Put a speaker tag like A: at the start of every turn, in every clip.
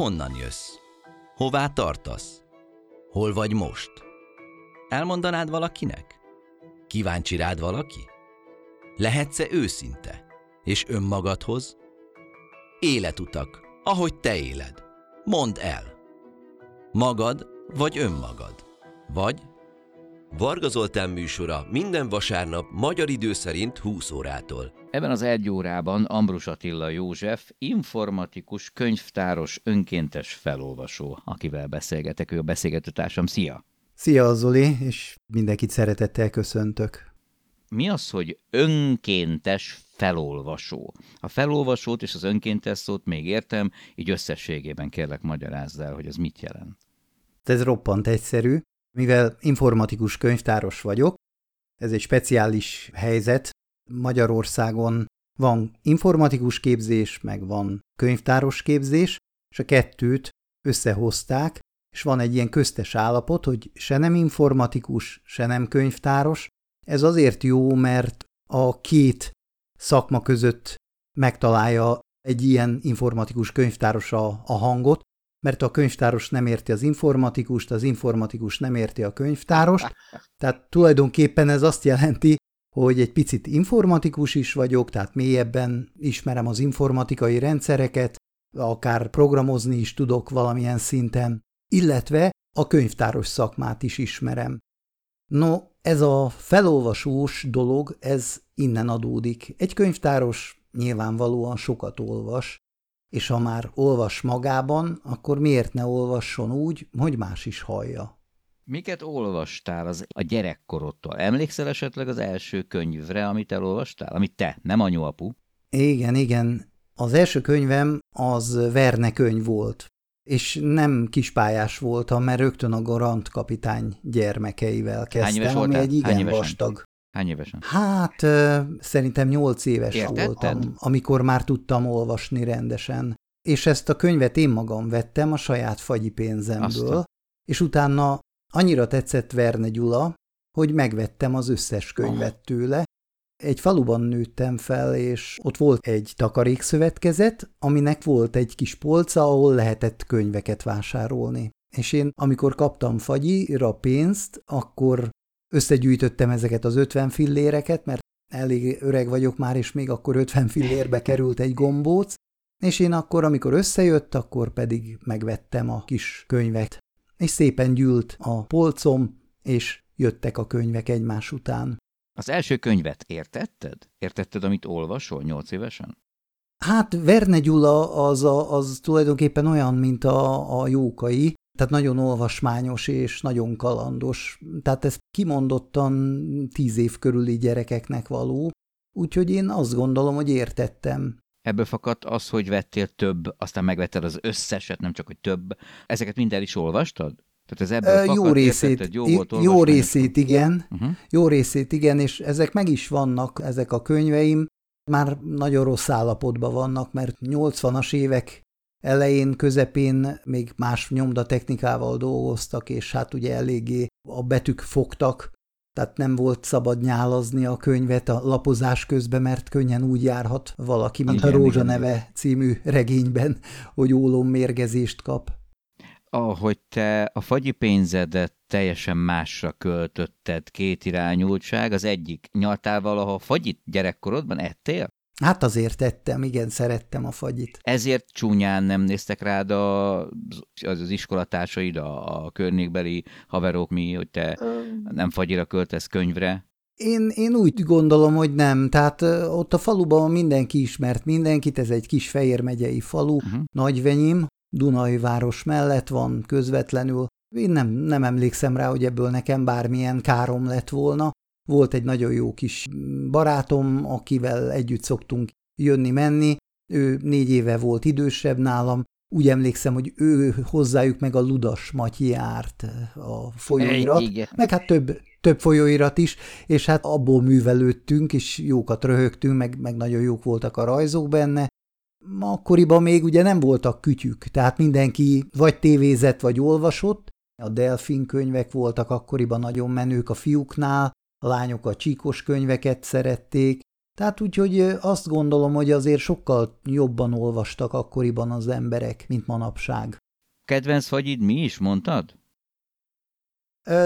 A: Honnan jössz? Hová tartasz? Hol vagy most? Elmondanád valakinek? Kíváncsi rád valaki? Lehetsz-e őszinte? És önmagadhoz? Életutak, ahogy te éled. Mondd el. Magad vagy önmagad? Vagy
B: Varga Zoltán műsora minden vasárnap magyar idő szerint 20 órától.
C: Ebben az egy órában Ambrus Attila József, informatikus, könyvtáros, önkéntes felolvasó, akivel beszélgetek, ő a beszélgetőtársam. Szia!
D: Szia, Zoli, és mindenkit szeretettel köszöntök.
C: Mi az, hogy önkéntes felolvasó? A felolvasót és az önkéntes szót még értem, így összességében kérlek magyarázz el, hogy ez mit jelent.
D: Ez roppant egyszerű. Mivel informatikus könyvtáros vagyok, ez egy speciális helyzet. Magyarországon van informatikus képzés, meg van könyvtáros képzés, és a kettőt összehozták, és van egy ilyen köztes állapot, hogy se nem informatikus, se nem könyvtáros. Ez azért jó, mert a két szakma között megtalálja egy ilyen informatikus könyvtáros a, a hangot, mert a könyvtáros nem érti az informatikust, az informatikus nem érti a könyvtárost. Tehát tulajdonképpen ez azt jelenti, hogy egy picit informatikus is vagyok, tehát mélyebben ismerem az informatikai rendszereket, akár programozni is tudok valamilyen szinten, illetve a könyvtáros szakmát is ismerem. No, ez a felolvasós dolog, ez innen adódik. Egy könyvtáros nyilvánvalóan sokat olvas, és ha már olvas magában, akkor miért ne olvasson úgy, hogy más is hallja?
C: Miket olvastál az a gyerekkorodtól? Emlékszel esetleg az első könyvre, amit elolvastál? Amit te, nem anyu-apu?
D: Igen, igen. Az első könyvem az Verne könyv volt, és nem kispályás voltam, mert rögtön a Garant kapitány gyermekeivel kezdtem, ami egy igen vastag.
C: Hány évesen?
D: Hát szerintem nyolc éves Értetted? voltam, amikor már tudtam olvasni rendesen. És ezt a könyvet én magam vettem a saját fagyi pénzemből, Aztán. és utána annyira tetszett Verne Gyula, hogy megvettem az összes könyvet tőle. Egy faluban nőttem fel, és ott volt egy takarékszövetkezet, aminek volt egy kis polca, ahol lehetett könyveket vásárolni. És én, amikor kaptam fagyira pénzt, akkor Összegyűjtöttem ezeket az 50 filléreket, mert elég öreg vagyok már, és még akkor 50 fillérbe került egy gombóc, és én akkor, amikor összejött, akkor pedig megvettem a kis könyvet. És szépen gyűlt a polcom, és jöttek a könyvek egymás után.
C: Az első könyvet értetted? Értetted, amit olvasol nyolc évesen?
D: Hát Verne Gyula az, a, az tulajdonképpen olyan, mint a, a jókai, tehát nagyon olvasmányos és nagyon kalandos. Tehát ez kimondottan tíz év körüli gyerekeknek való, úgyhogy én azt gondolom, hogy értettem.
C: Ebből fakadt az, hogy vettél több, aztán megvetted az összeset, nem csak, hogy több. Ezeket minden is olvastad? Tehát ez ebből
D: fakad, jó részét, értetted, jó, volt jó részét igen, uh-huh. jó részét igen, és ezek meg is vannak, ezek a könyveim, már nagyon rossz állapotban vannak, mert 80-as évek elején, közepén még más nyomdatechnikával dolgoztak, és hát ugye eléggé a betűk fogtak, tehát nem volt szabad nyálazni a könyvet a lapozás közben, mert könnyen úgy járhat valaki, mint igen, a Rózsa neve című regényben, hogy ólommérgezést kap.
C: Ahogy te a fagyi pénzedet teljesen másra költötted két irányultság, az egyik, nyaltál valaha fagyit gyerekkorodban, ettél?
D: Hát azért tettem, igen, szerettem a fagyit.
C: Ezért csúnyán nem néztek rád a, az, az iskolatársaid, a, a környékbeli haverok mi, hogy te nem fagyira költesz könyvre?
D: Én, én úgy gondolom, hogy nem. Tehát ott a faluban mindenki ismert mindenkit, ez egy kis Fejér megyei falu, uh-huh. Nagyvenyim, Dunai város mellett van közvetlenül. Én nem, nem emlékszem rá, hogy ebből nekem bármilyen károm lett volna. Volt egy nagyon jó kis barátom, akivel együtt szoktunk jönni-menni, ő négy éve volt idősebb nálam, úgy emlékszem, hogy ő hozzájuk meg a Ludas Matyi járt a folyóirat, Igen. meg hát több, több folyóirat is, és hát abból művelődtünk, és jókat röhögtünk, meg, meg nagyon jók voltak a rajzok benne. Akkoriban még ugye nem voltak kütyük, tehát mindenki vagy tévézett, vagy olvasott, a delfin könyvek voltak akkoriban nagyon menők a fiúknál, a lányok a csíkos könyveket szerették, Tehát úgyhogy azt gondolom, hogy azért sokkal jobban olvastak akkoriban az emberek, mint manapság.
C: Kedvenc fagyid mi is, mondtad?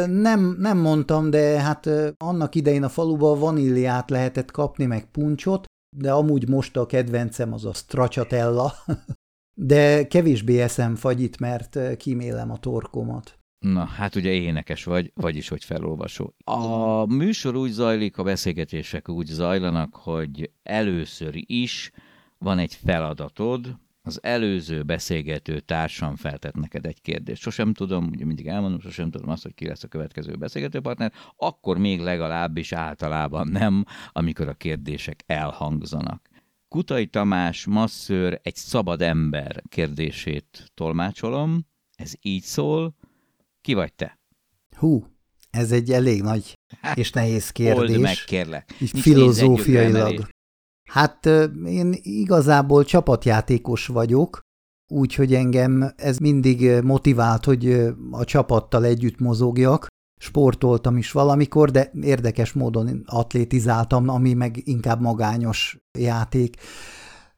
D: Nem, nem mondtam, de hát annak idején a faluban vaníliát lehetett kapni, meg puncsot, de amúgy most a kedvencem az a stracciatella, de kevésbé eszem fagyit, mert kímélem a torkomat.
C: Na, hát ugye énekes vagy, vagyis hogy felolvasó. A műsor úgy zajlik, a beszélgetések úgy zajlanak, hogy először is van egy feladatod, az előző beszélgető társam feltett neked egy kérdést. Sosem tudom, ugye mindig elmondom, sosem tudom azt, hogy ki lesz a következő beszélgetőpartner, akkor még legalábbis általában nem, amikor a kérdések elhangzanak. Kutai Tamás masszőr egy szabad ember kérdését tolmácsolom, ez így szól, ki vagy te?
D: Hú, ez egy elég nagy és nehéz kérdés.
C: Old meg, kérlek.
D: Így filozófiailag. Hát én igazából csapatjátékos vagyok, úgyhogy engem ez mindig motivált, hogy a csapattal együtt mozogjak. Sportoltam is valamikor, de érdekes módon atlétizáltam, ami meg inkább magányos játék.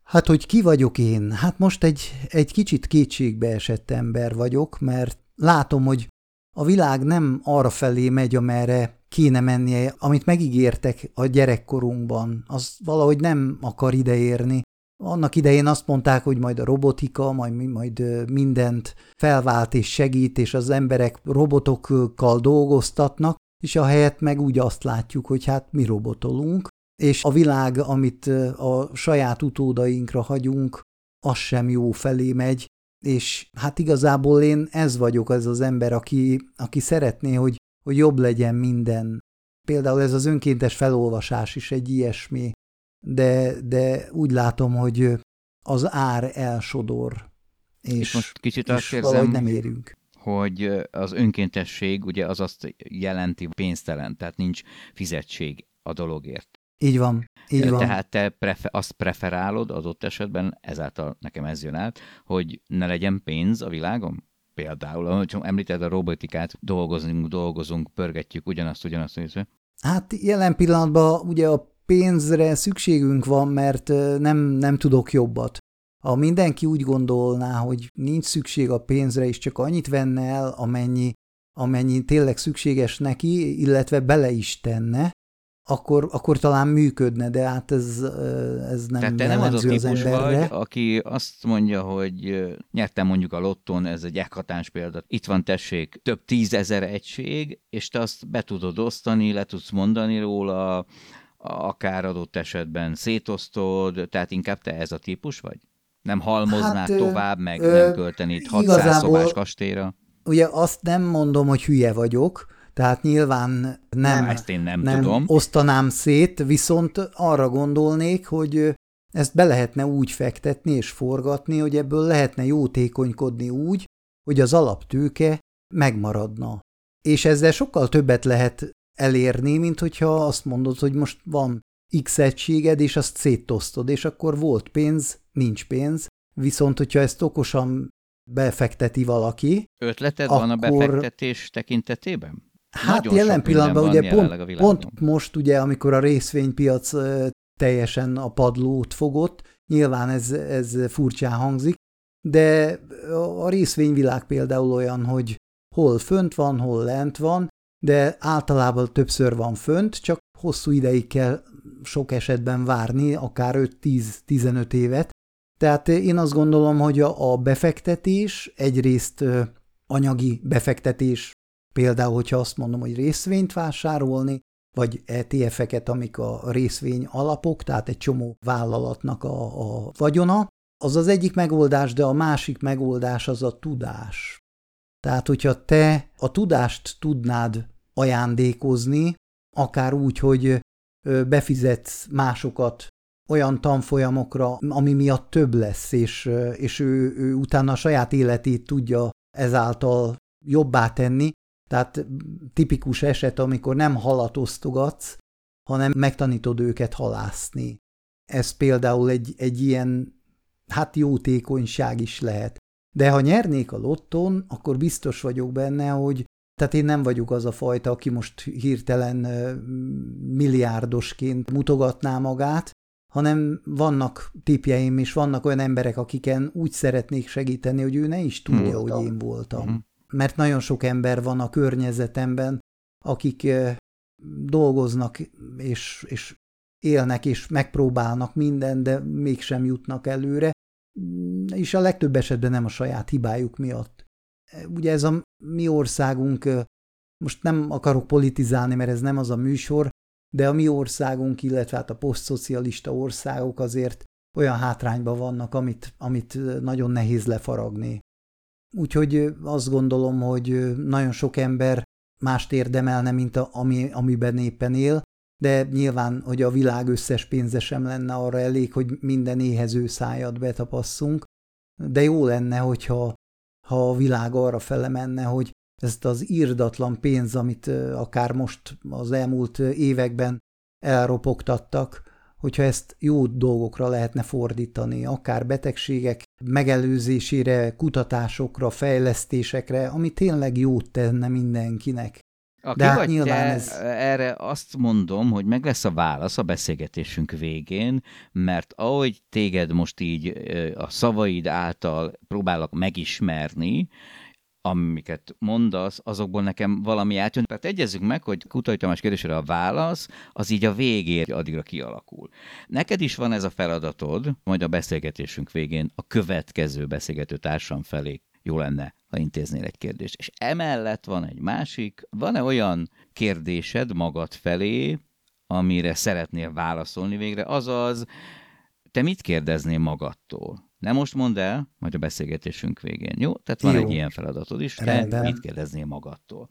D: Hát, hogy ki vagyok én? Hát most egy, egy kicsit kétségbe esett ember vagyok, mert látom, hogy a világ nem arra felé megy, amerre kéne mennie, amit megígértek a gyerekkorunkban, az valahogy nem akar ideérni. Annak idején azt mondták, hogy majd a robotika, majd, majd mindent felvált és segít, és az emberek robotokkal dolgoztatnak, és a helyet meg úgy azt látjuk, hogy hát mi robotolunk, és a világ, amit a saját utódainkra hagyunk, az sem jó felé megy, és hát igazából én ez vagyok az az ember, aki, aki szeretné, hogy, hogy jobb legyen minden. Például ez az önkéntes felolvasás is egy ilyesmi, de, de úgy látom, hogy az ár elsodor, és, és
C: most kicsit azt érzem,
D: nem érünk.
C: hogy az önkéntesség ugye az azt jelenti pénztelen, tehát nincs fizetség a dologért.
D: Így van. Így van.
C: Tehát te prefer, azt preferálod adott esetben, ezáltal nekem ez jön át, hogy ne legyen pénz a világon? Például, ahogy említed a robotikát, dolgozunk, dolgozunk, pörgetjük ugyanazt, ugyanazt, ugyanazt.
D: Hát jelen pillanatban ugye a pénzre szükségünk van, mert nem, nem tudok jobbat. Ha mindenki úgy gondolná, hogy nincs szükség a pénzre, és csak annyit venne el, amennyi, amennyi tényleg szükséges neki, illetve bele is tenne, akkor, akkor talán működne, de hát ez, ez nem
C: Tehát te nem az a típus az vagy, aki azt mondja, hogy nyertem mondjuk a lotton, ez egy ekhatáns példa, itt van tessék több tízezer egység, és te azt be tudod osztani, le tudsz mondani róla, akár adott esetben szétosztod, tehát inkább te ez a típus vagy? Nem halmoznád hát, tovább, meg ö, nem költenéd 600 szobás kastélyra?
D: Ugye azt nem mondom, hogy hülye vagyok, tehát nyilván nem,
C: Na, ezt én nem,
D: nem
C: tudom.
D: osztanám szét, viszont arra gondolnék, hogy ezt be lehetne úgy fektetni és forgatni, hogy ebből lehetne jótékonykodni úgy, hogy az alaptőke megmaradna. És ezzel sokkal többet lehet elérni, mint hogyha azt mondod, hogy most van X egységed, és azt szétosztod, és akkor volt pénz, nincs pénz, viszont hogyha ezt okosan befekteti valaki.
C: Ötleted
D: akkor...
C: van a befektetés tekintetében?
D: Hát Nagyon jelen pillanatban ugye pont, pont most ugye, amikor a részvénypiac teljesen a padlót fogott, nyilván ez, ez furcsán hangzik, de a részvényvilág például olyan, hogy hol fönt van, hol lent van, de általában többször van fönt, csak hosszú ideig kell sok esetben várni, akár 5-10-15 évet. Tehát én azt gondolom, hogy a befektetés egyrészt anyagi befektetés Például, hogyha azt mondom, hogy részvényt vásárolni, vagy ETF-eket, amik a részvény alapok, tehát egy csomó vállalatnak a, a vagyona, az az egyik megoldás, de a másik megoldás az a tudás. Tehát, hogyha te a tudást tudnád ajándékozni, akár úgy, hogy befizetsz másokat olyan tanfolyamokra, ami miatt több lesz, és, és ő, ő utána a saját életét tudja ezáltal jobbá tenni, tehát tipikus eset, amikor nem halat osztogatsz, hanem megtanítod őket halászni. Ez például egy, egy ilyen, hát jótékonyság is lehet. De ha nyernék a lotton, akkor biztos vagyok benne, hogy Tehát én nem vagyok az a fajta, aki most hirtelen milliárdosként mutogatná magát, hanem vannak tipjeim, és vannak olyan emberek, akiken úgy szeretnék segíteni, hogy ő ne is tudja, hmm. hogy én voltam. Hmm. Mert nagyon sok ember van a környezetemben, akik dolgoznak, és, és élnek, és megpróbálnak minden, de mégsem jutnak előre, és a legtöbb esetben nem a saját hibájuk miatt. Ugye ez a mi országunk, most nem akarok politizálni, mert ez nem az a műsor, de a mi országunk, illetve hát a posztszocialista országok azért olyan hátrányban vannak, amit, amit nagyon nehéz lefaragni. Úgyhogy azt gondolom, hogy nagyon sok ember mást érdemelne, mint a, ami, amiben éppen él, de nyilván, hogy a világ összes pénze sem lenne arra elég, hogy minden éhező szájat betapasszunk, de jó lenne, hogyha ha a világ arra fele menne, hogy ezt az írdatlan pénz, amit akár most az elmúlt években elropogtattak, hogyha ezt jó dolgokra lehetne fordítani, akár betegségek megelőzésére, kutatásokra, fejlesztésekre, ami tényleg jót tenne mindenkinek.
C: Aki De hát nyilván ez... erre azt mondom, hogy meg lesz a válasz a beszélgetésünk végén, mert ahogy téged most így a szavaid által próbálok megismerni, amiket mondasz, azokból nekem valami átjön. Tehát egyezzük meg, hogy Kutai Tamás kérdésére a válasz, az így a végén addigra kialakul. Neked is van ez a feladatod, majd a beszélgetésünk végén a következő beszélgető társam felé jó lenne, ha intéznél egy kérdést. És emellett van egy másik, van-e olyan kérdésed magad felé, amire szeretnél válaszolni végre, azaz, te mit kérdeznél magadtól? Nem most mondd el, majd a beszélgetésünk végén, jó? Tehát van jó. egy ilyen feladatod is, te mit kérdeznél magadtól?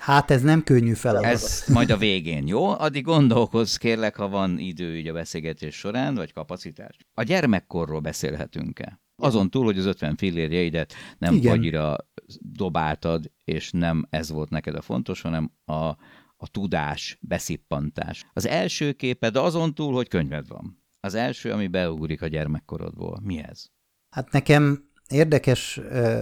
D: Hát ez nem könnyű feladat.
C: Ez majd a végén, jó? Addig gondolkozz, kérlek, ha van idő így a beszélgetés során, vagy kapacitás. A gyermekkorról beszélhetünk-e? Azon túl, hogy az 50 fillérjeidet nem Igen. fagyira dobáltad, és nem ez volt neked a fontos, hanem a, a tudás, beszippantás. Az első képed azon túl, hogy könyved van. Az első, ami beugrik a gyermekkorodból. Mi ez?
D: Hát nekem érdekes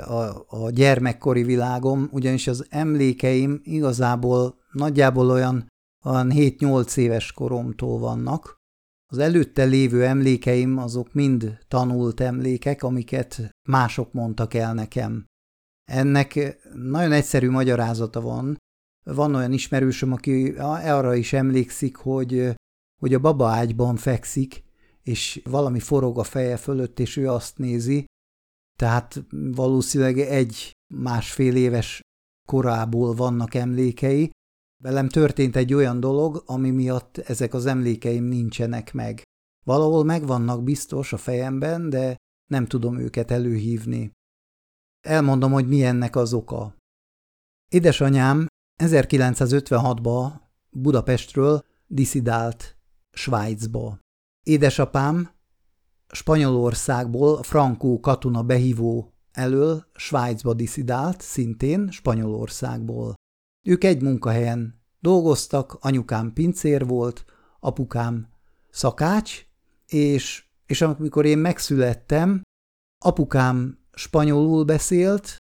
D: a, a gyermekkori világom, ugyanis az emlékeim igazából nagyjából olyan, olyan 7-8 éves koromtól vannak. Az előtte lévő emlékeim azok mind tanult emlékek, amiket mások mondtak el nekem. Ennek nagyon egyszerű magyarázata van. Van olyan ismerősöm, aki arra is emlékszik, hogy, hogy a baba ágyban fekszik, és valami forog a feje fölött, és ő azt nézi, tehát valószínűleg egy másfél éves korából vannak emlékei. Velem történt egy olyan dolog, ami miatt ezek az emlékeim nincsenek meg. Valahol megvannak biztos a fejemben, de nem tudom őket előhívni. Elmondom, hogy mi ennek az oka. Édesanyám 1956-ba Budapestről diszidált Svájcba. Édesapám Spanyolországból Frankó katona behívó elől Svájcba diszidált, szintén Spanyolországból. Ők egy munkahelyen dolgoztak, anyukám pincér volt, apukám szakács, és, és amikor én megszülettem, apukám spanyolul beszélt,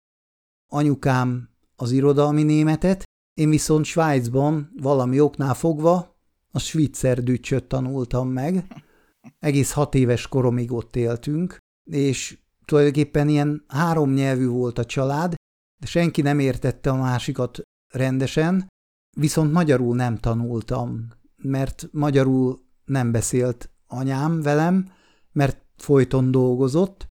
D: anyukám az irodalmi németet, én viszont Svájcban valami oknál fogva a dücsöt tanultam meg, egész hat éves koromig ott éltünk, és tulajdonképpen ilyen három nyelvű volt a család, de senki nem értette a másikat rendesen, viszont magyarul nem tanultam, mert magyarul nem beszélt anyám velem, mert folyton dolgozott,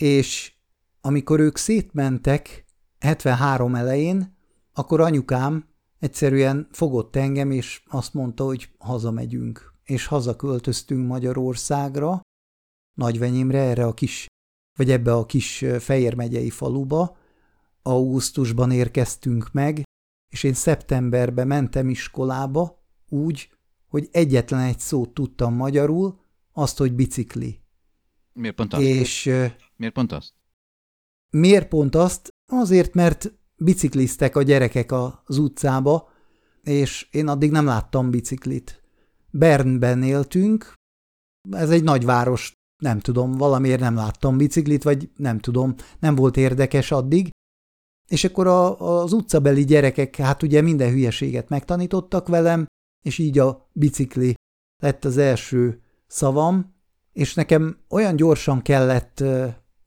D: és amikor ők szétmentek 73 elején, akkor anyukám egyszerűen fogott engem, és azt mondta, hogy hazamegyünk és hazaköltöztünk Magyarországra, Nagyvenyimre, erre a kis, vagy ebbe a kis Fejér megyei faluba. Augusztusban érkeztünk meg, és én szeptemberben mentem iskolába úgy, hogy egyetlen egy szót tudtam magyarul, azt, hogy bicikli.
C: Miért pont azt?
D: És,
C: miért pont azt?
D: Miért pont azt? Azért, mert bicikliztek a gyerekek az utcába, és én addig nem láttam biciklit. Bernben éltünk, ez egy nagyváros, nem tudom, valamiért nem láttam biciklit, vagy nem tudom, nem volt érdekes addig, és akkor a, az utcabeli gyerekek, hát ugye minden hülyeséget megtanítottak velem, és így a bicikli lett az első szavam, és nekem olyan gyorsan kellett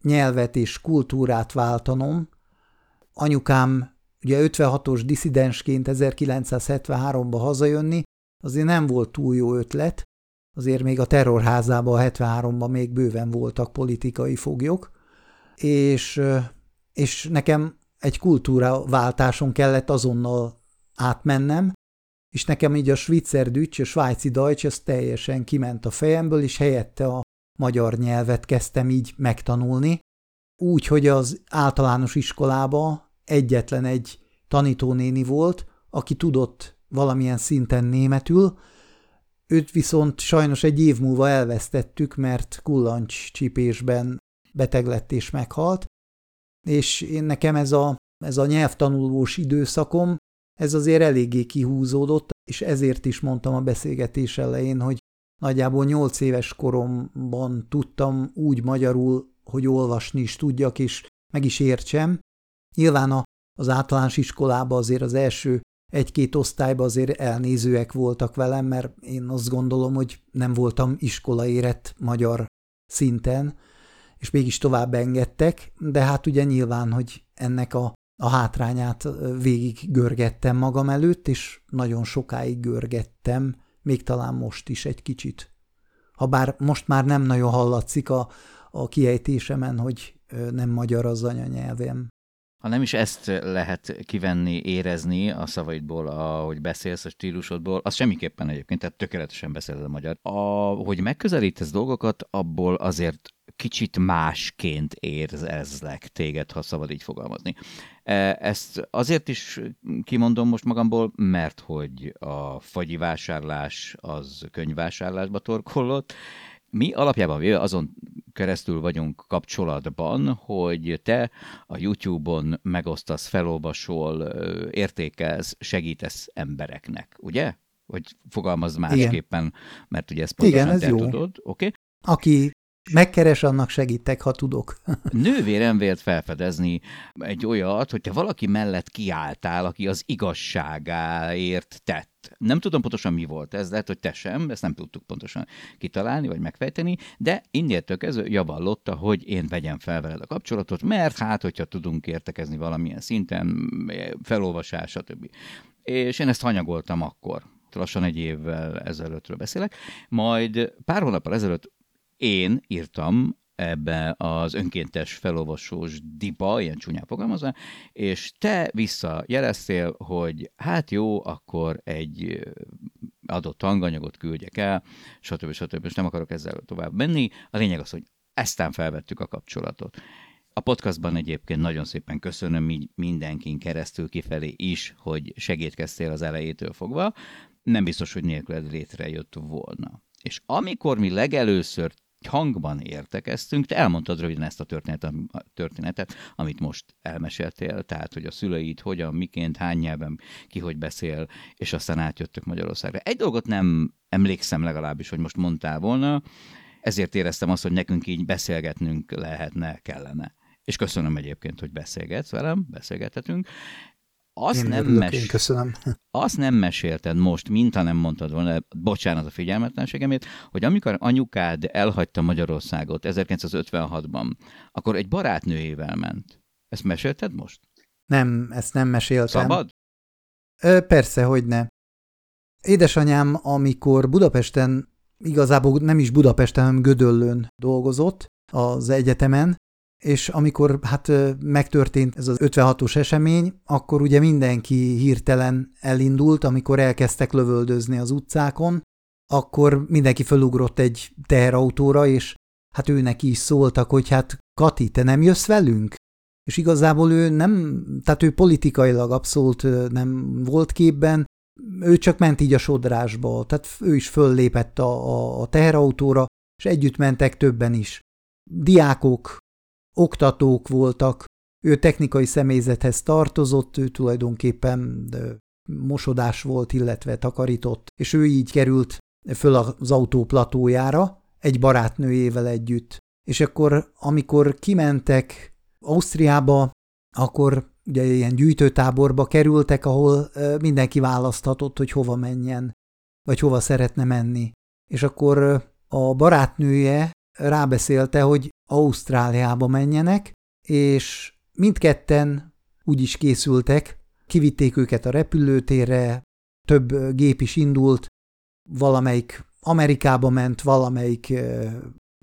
D: nyelvet és kultúrát váltanom. Anyukám ugye 56-os diszidensként 1973-ba hazajönni, azért nem volt túl jó ötlet, azért még a terrorházában 73-ban még bőven voltak politikai foglyok, és, és nekem egy kultúraváltáson kellett azonnal átmennem, és nekem így a Switzer Dütsch, a svájci Deutsch, ez teljesen kiment a fejemből, és helyette a magyar nyelvet kezdtem így megtanulni, úgy, hogy az általános iskolába egyetlen egy tanítónéni volt, aki tudott valamilyen szinten németül, őt viszont sajnos egy év múlva elvesztettük, mert kullancs csípésben beteg lett és meghalt, és én nekem ez a, ez a nyelvtanulós időszakom, ez azért eléggé kihúzódott, és ezért is mondtam a beszélgetés elején, hogy nagyjából nyolc éves koromban tudtam úgy magyarul, hogy olvasni is tudjak, és meg is értsem. Nyilván az általános iskolában azért az első egy-két osztályban azért elnézőek voltak velem, mert én azt gondolom, hogy nem voltam iskolaérett magyar szinten, és mégis tovább engedtek, de hát ugye nyilván, hogy ennek a, a hátrányát végig görgettem magam előtt, és nagyon sokáig görgettem, még talán most is egy kicsit. Habár most már nem nagyon hallatszik a, a kiejtésemen, hogy nem magyar az anyanyelvem.
C: Ha nem is ezt lehet kivenni, érezni a szavaidból, ahogy beszélsz, a stílusodból, az semmiképpen egyébként, tehát tökéletesen beszéled a magyar. A, hogy megközelítesz dolgokat, abból azért kicsit másként érzezlek téged, ha szabad így fogalmazni. E, ezt azért is kimondom most magamból, mert hogy a fagyi vásárlás az könyvvásárlásba torkollott, mi alapjában véve azon keresztül vagyunk kapcsolatban, hogy te a YouTube-on megosztasz, felolvasol, értékelsz, segítesz embereknek, ugye? Vagy fogalmaz másképpen, Igen. mert ugye ezt pontosan Igen, ez te jó. tudod, oké? Okay?
D: Aki Megkeres, annak segítek, ha tudok.
C: Nővérem vélt felfedezni egy olyat, hogy te valaki mellett kiálltál, aki az igazságáért tett. Nem tudom pontosan mi volt ez, lehet, hogy te sem, ezt nem tudtuk pontosan kitalálni vagy megfejteni, de innétől kezdve javallotta, hogy én vegyem fel veled a kapcsolatot, mert hát, hogyha tudunk értekezni valamilyen szinten, felolvasás, stb. És én ezt hanyagoltam akkor lassan egy évvel ezelőttről beszélek, majd pár hónappal ezelőtt én írtam ebbe az önkéntes felolvasós diba, ilyen csúnyán fogalmazva, és te visszajeleztél, hogy hát jó, akkor egy adott tanganyagot küldjek el, stb. stb. És nem akarok ezzel tovább menni. A lényeg az, hogy eztán felvettük a kapcsolatot. A podcastban egyébként nagyon szépen köszönöm így mindenkin keresztül kifelé is, hogy segítkeztél az elejétől fogva. Nem biztos, hogy nélküled létrejött volna. És amikor mi legelőször hangban értekeztünk, te elmondtad röviden ezt a történetet, a történetet, amit most elmeséltél, tehát, hogy a szüleid hogyan, miként, hány nyelven, ki hogy beszél, és aztán átjöttök Magyarországra. Egy dolgot nem emlékszem legalábbis, hogy most mondtál volna, ezért éreztem azt, hogy nekünk így beszélgetnünk lehetne, kellene. És köszönöm egyébként, hogy beszélgetsz velem, beszélgethetünk.
D: Azt én nem, örülök, mes... én köszönöm.
C: azt nem mesélted most, mint ha nem mondtad volna, bocsánat a figyelmetlenségemért, hogy amikor anyukád elhagyta Magyarországot 1956-ban, akkor egy barátnőjével ment. Ezt mesélted most?
D: Nem, ezt nem meséltem.
C: Szabad?
D: Ö, persze, hogy ne. Édesanyám, amikor Budapesten, igazából nem is Budapesten, hanem Gödöllőn dolgozott az egyetemen, és amikor hát megtörtént ez az 56-os esemény, akkor ugye mindenki hirtelen elindult, amikor elkezdtek lövöldözni az utcákon, akkor mindenki fölugrott egy teherautóra, és hát őnek is szóltak, hogy hát Kati, te nem jössz velünk? És igazából ő nem, tehát ő politikailag abszolút nem volt képben, ő csak ment így a sodrásba, tehát ő is föllépett a, a, a teherautóra, és együtt mentek többen is. Diákok, oktatók voltak, ő technikai személyzethez tartozott, ő tulajdonképpen mosodás volt, illetve takarított, és ő így került föl az autó platójára, egy barátnőjével együtt. És akkor, amikor kimentek Ausztriába, akkor ugye ilyen gyűjtőtáborba kerültek, ahol mindenki választhatott, hogy hova menjen, vagy hova szeretne menni. És akkor a barátnője rábeszélte, hogy Ausztráliába menjenek, és mindketten úgy is készültek, kivitték őket a repülőtérre, több gép is indult, valamelyik Amerikába ment, valamelyik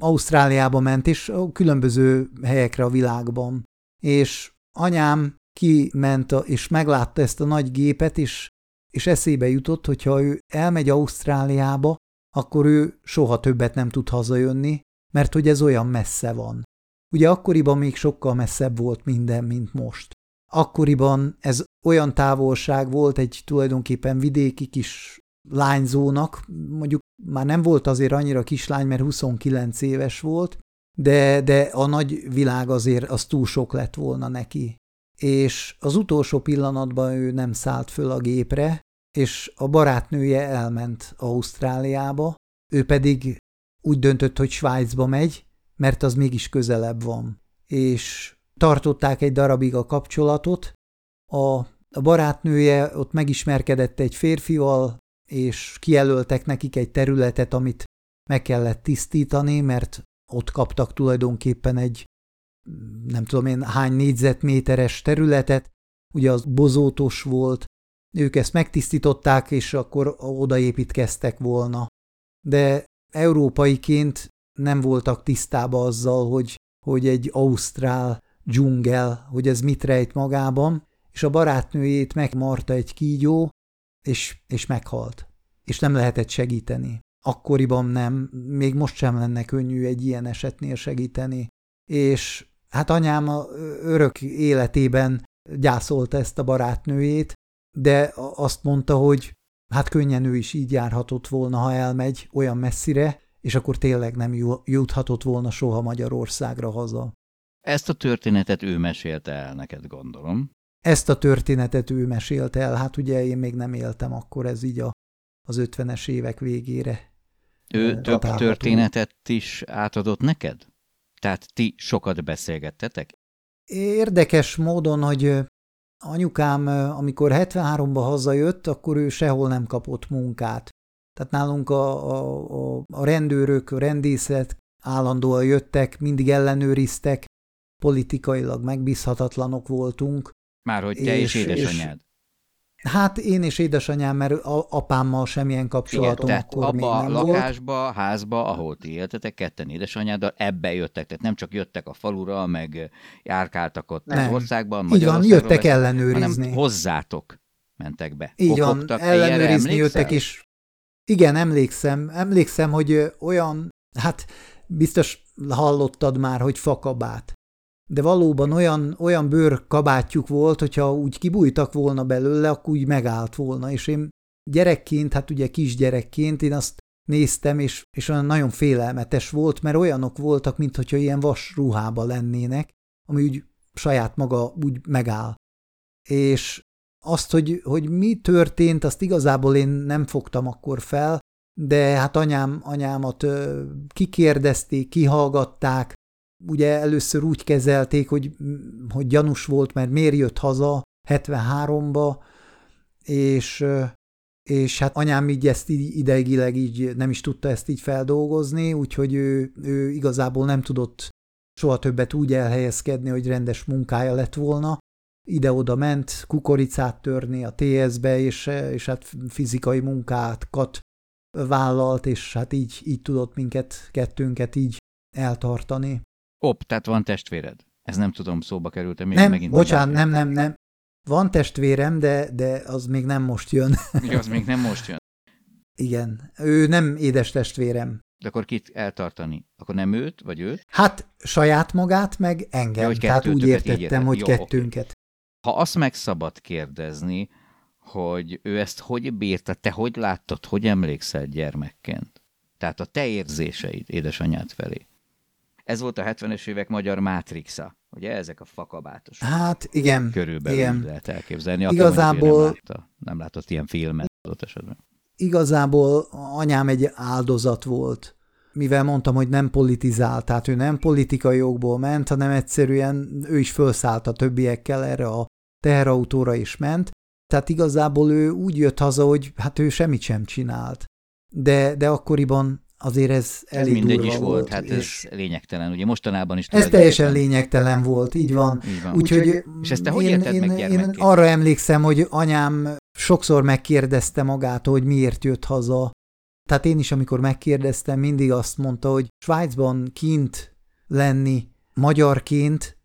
D: Ausztráliába ment, és különböző helyekre a világban. És anyám kiment és meglátta ezt a nagy gépet, és, és eszébe jutott, hogyha ő elmegy Ausztráliába, akkor ő soha többet nem tud hazajönni, mert hogy ez olyan messze van. Ugye akkoriban még sokkal messzebb volt minden, mint most. Akkoriban ez olyan távolság volt egy tulajdonképpen vidéki kis lányzónak, mondjuk már nem volt azért annyira kislány, mert 29 éves volt, de, de a nagy világ azért az túl sok lett volna neki. És az utolsó pillanatban ő nem szállt föl a gépre, és a barátnője elment Ausztráliába, ő pedig úgy döntött, hogy Svájcba megy, mert az mégis közelebb van. És tartották egy darabig a kapcsolatot, a, a barátnője ott megismerkedett egy férfival, és kijelöltek nekik egy területet, amit meg kellett tisztítani, mert ott kaptak tulajdonképpen egy nem tudom én hány négyzetméteres területet, ugye az bozótos volt, ők ezt megtisztították, és akkor odaépítkeztek volna. De európaiként nem voltak tisztába azzal, hogy, hogy egy ausztrál dzsungel, hogy ez mit rejt magában, és a barátnőjét megmarta egy kígyó, és, és meghalt. És nem lehetett segíteni. Akkoriban nem, még most sem lenne könnyű egy ilyen esetnél segíteni. És hát anyám a örök életében gyászolta ezt a barátnőjét, de azt mondta, hogy hát könnyen ő is így járhatott volna, ha elmegy olyan messzire, és akkor tényleg nem juthatott volna soha Magyarországra haza.
C: Ezt a történetet ő mesélte el neked, gondolom.
D: Ezt a történetet ő mesélte el, hát ugye én még nem éltem akkor, ez így a, az ötvenes évek végére.
C: Ő több történetet is átadott neked? Tehát ti sokat beszélgettetek?
D: Érdekes módon, hogy anyukám, amikor 73-ba hazajött, akkor ő sehol nem kapott munkát. Tehát nálunk a, a, a, a rendőrök, a rendészet állandóan jöttek, mindig ellenőriztek, politikailag megbízhatatlanok voltunk,
C: már hogy te és, és édesanyád.
D: És, hát én és édesanyám, mert a, apámmal semmilyen kapcsolatom Igen, akkor
C: abba
D: még
C: nem
D: a
C: lakásba,
D: volt.
C: házba, ahol ti éltetek, ketten édesanyáddal, ebbe jöttek, tehát nem csak jöttek a falura, meg járkáltak ott nem. az országban,
D: Így van, jöttek ellenőrizni.
C: Hanem hozzátok mentek be.
D: Így van, ellenőrizni jöttek, és igen, emlékszem, emlékszem, hogy olyan, hát biztos hallottad már, hogy fakabát de valóban olyan, olyan bőr kabátjuk volt, hogyha úgy kibújtak volna belőle, akkor úgy megállt volna, és én gyerekként, hát ugye kisgyerekként én azt néztem, és, és olyan nagyon félelmetes volt, mert olyanok voltak, mint hogyha ilyen vas ruhába lennének, ami úgy saját maga úgy megáll. És azt, hogy, hogy mi történt, azt igazából én nem fogtam akkor fel, de hát anyám, anyámat kikérdezték, kihallgatták, ugye először úgy kezelték, hogy, hogy gyanús volt, mert miért jött haza 73-ba, és, és hát anyám így ezt ideigileg így nem is tudta ezt így feldolgozni, úgyhogy ő, ő igazából nem tudott soha többet úgy elhelyezkedni, hogy rendes munkája lett volna. Ide-oda ment kukoricát törni a TS-be, és, és hát fizikai munkákat vállalt, és hát így, így tudott minket, kettőnket így eltartani.
C: Op, tehát van testvéred. Ez nem tudom, szóba került még
D: nem,
C: megint.
D: Bocsánat, nem, nem, nem. Van testvérem, de, de az még nem most jön.
C: Igen, az még nem most jön.
D: Igen, ő nem édes testvérem.
C: De akkor kit eltartani? Akkor nem őt, vagy őt?
D: Hát saját magát, meg engem. Ja, hogy Tehát úgy értettem, hogy Jó, kettőnket. Okay.
C: Ha azt meg szabad kérdezni, hogy ő ezt hogy bírta, te hogy láttad, hogy emlékszel gyermekként? Tehát a te érzéseid édesanyád felé. Ez volt a 70-es évek magyar mátrixa. Ugye ezek a fakabátos.
D: Hát igen.
C: Körülbelül
D: igen.
C: lehet elképzelni. Aki
D: igazából
C: nem, látta, nem látott ilyen filmet ott esetben.
D: Igazából anyám egy áldozat volt mivel mondtam, hogy nem politizált, tehát ő nem politikai jogból ment, hanem egyszerűen ő is felszállt a többiekkel erre a teherautóra is ment, tehát igazából ő úgy jött haza, hogy hát ő semmit sem csinált. De, de akkoriban azért ez elég
C: Ez mindegy is volt, hát ez lényegtelen. Ugye mostanában is
D: ez teljesen lényegtelen volt, így van.
C: Így van.
D: Úgyhogy
C: És ezt te hogy
D: én,
C: élted
D: én,
C: meg
D: én arra emlékszem, hogy anyám sokszor megkérdezte magát, hogy miért jött haza. Tehát én is, amikor megkérdeztem, mindig azt mondta, hogy Svájcban kint lenni magyarként,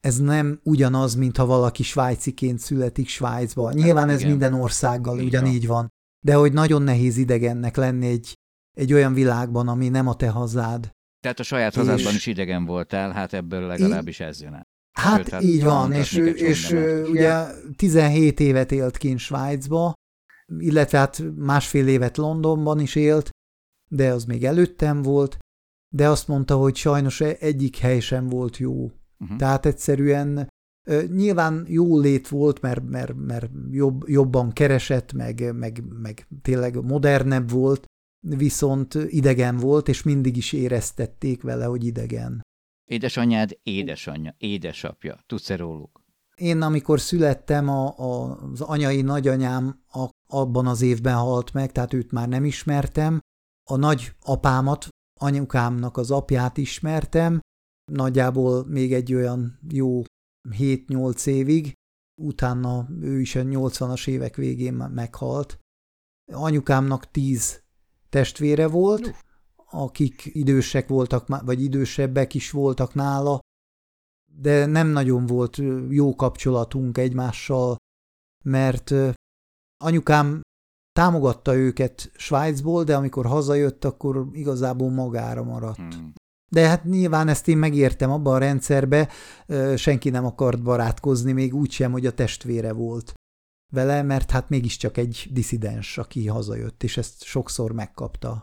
D: ez nem ugyanaz, mint ha valaki svájciként születik Svájcban. Nyilván ez
C: igen.
D: minden országgal
C: Így
D: ugyanígy van. De hogy nagyon nehéz idegennek lenni egy, egy olyan világban, ami nem a te hazád.
C: Tehát a saját hazádban
D: És-
C: is idegen voltál, hát ebből legalábbis ez jön át.
D: Hát,
C: Sőt, hát
D: így van, és, és ő ugye 17 évet élt kint Svájcba, illetve hát másfél évet Londonban is élt, de az még előttem volt, de azt mondta, hogy sajnos e- egyik hely sem volt jó.
C: Uh-huh.
D: Tehát egyszerűen nyilván jó lét volt, mert, mert, mert jobb, jobban keresett, meg, meg, meg tényleg modernebb volt, viszont idegen volt, és mindig is éreztették vele, hogy idegen.
C: Édesanyád, édesanyja, édesapja. Tudsz-e róluk?
D: Én, amikor születtem, a, a, az anyai nagyanyám a, abban az évben halt meg, tehát őt már nem ismertem. A nagy apámat, anyukámnak az apját ismertem, nagyjából még egy olyan jó 7-8 évig, utána ő is a 80-as évek végén meghalt. Anyukámnak 10 testvére volt, akik idősek voltak, vagy idősebbek is voltak nála, de nem nagyon volt jó kapcsolatunk egymással, mert anyukám támogatta őket Svájcból, de amikor hazajött, akkor igazából magára maradt.
C: Hmm.
D: De hát nyilván ezt én megértem abban a rendszerbe, senki nem akart barátkozni, még úgy sem, hogy a testvére volt vele, mert hát mégiscsak egy diszidens, aki hazajött, és ezt sokszor megkapta,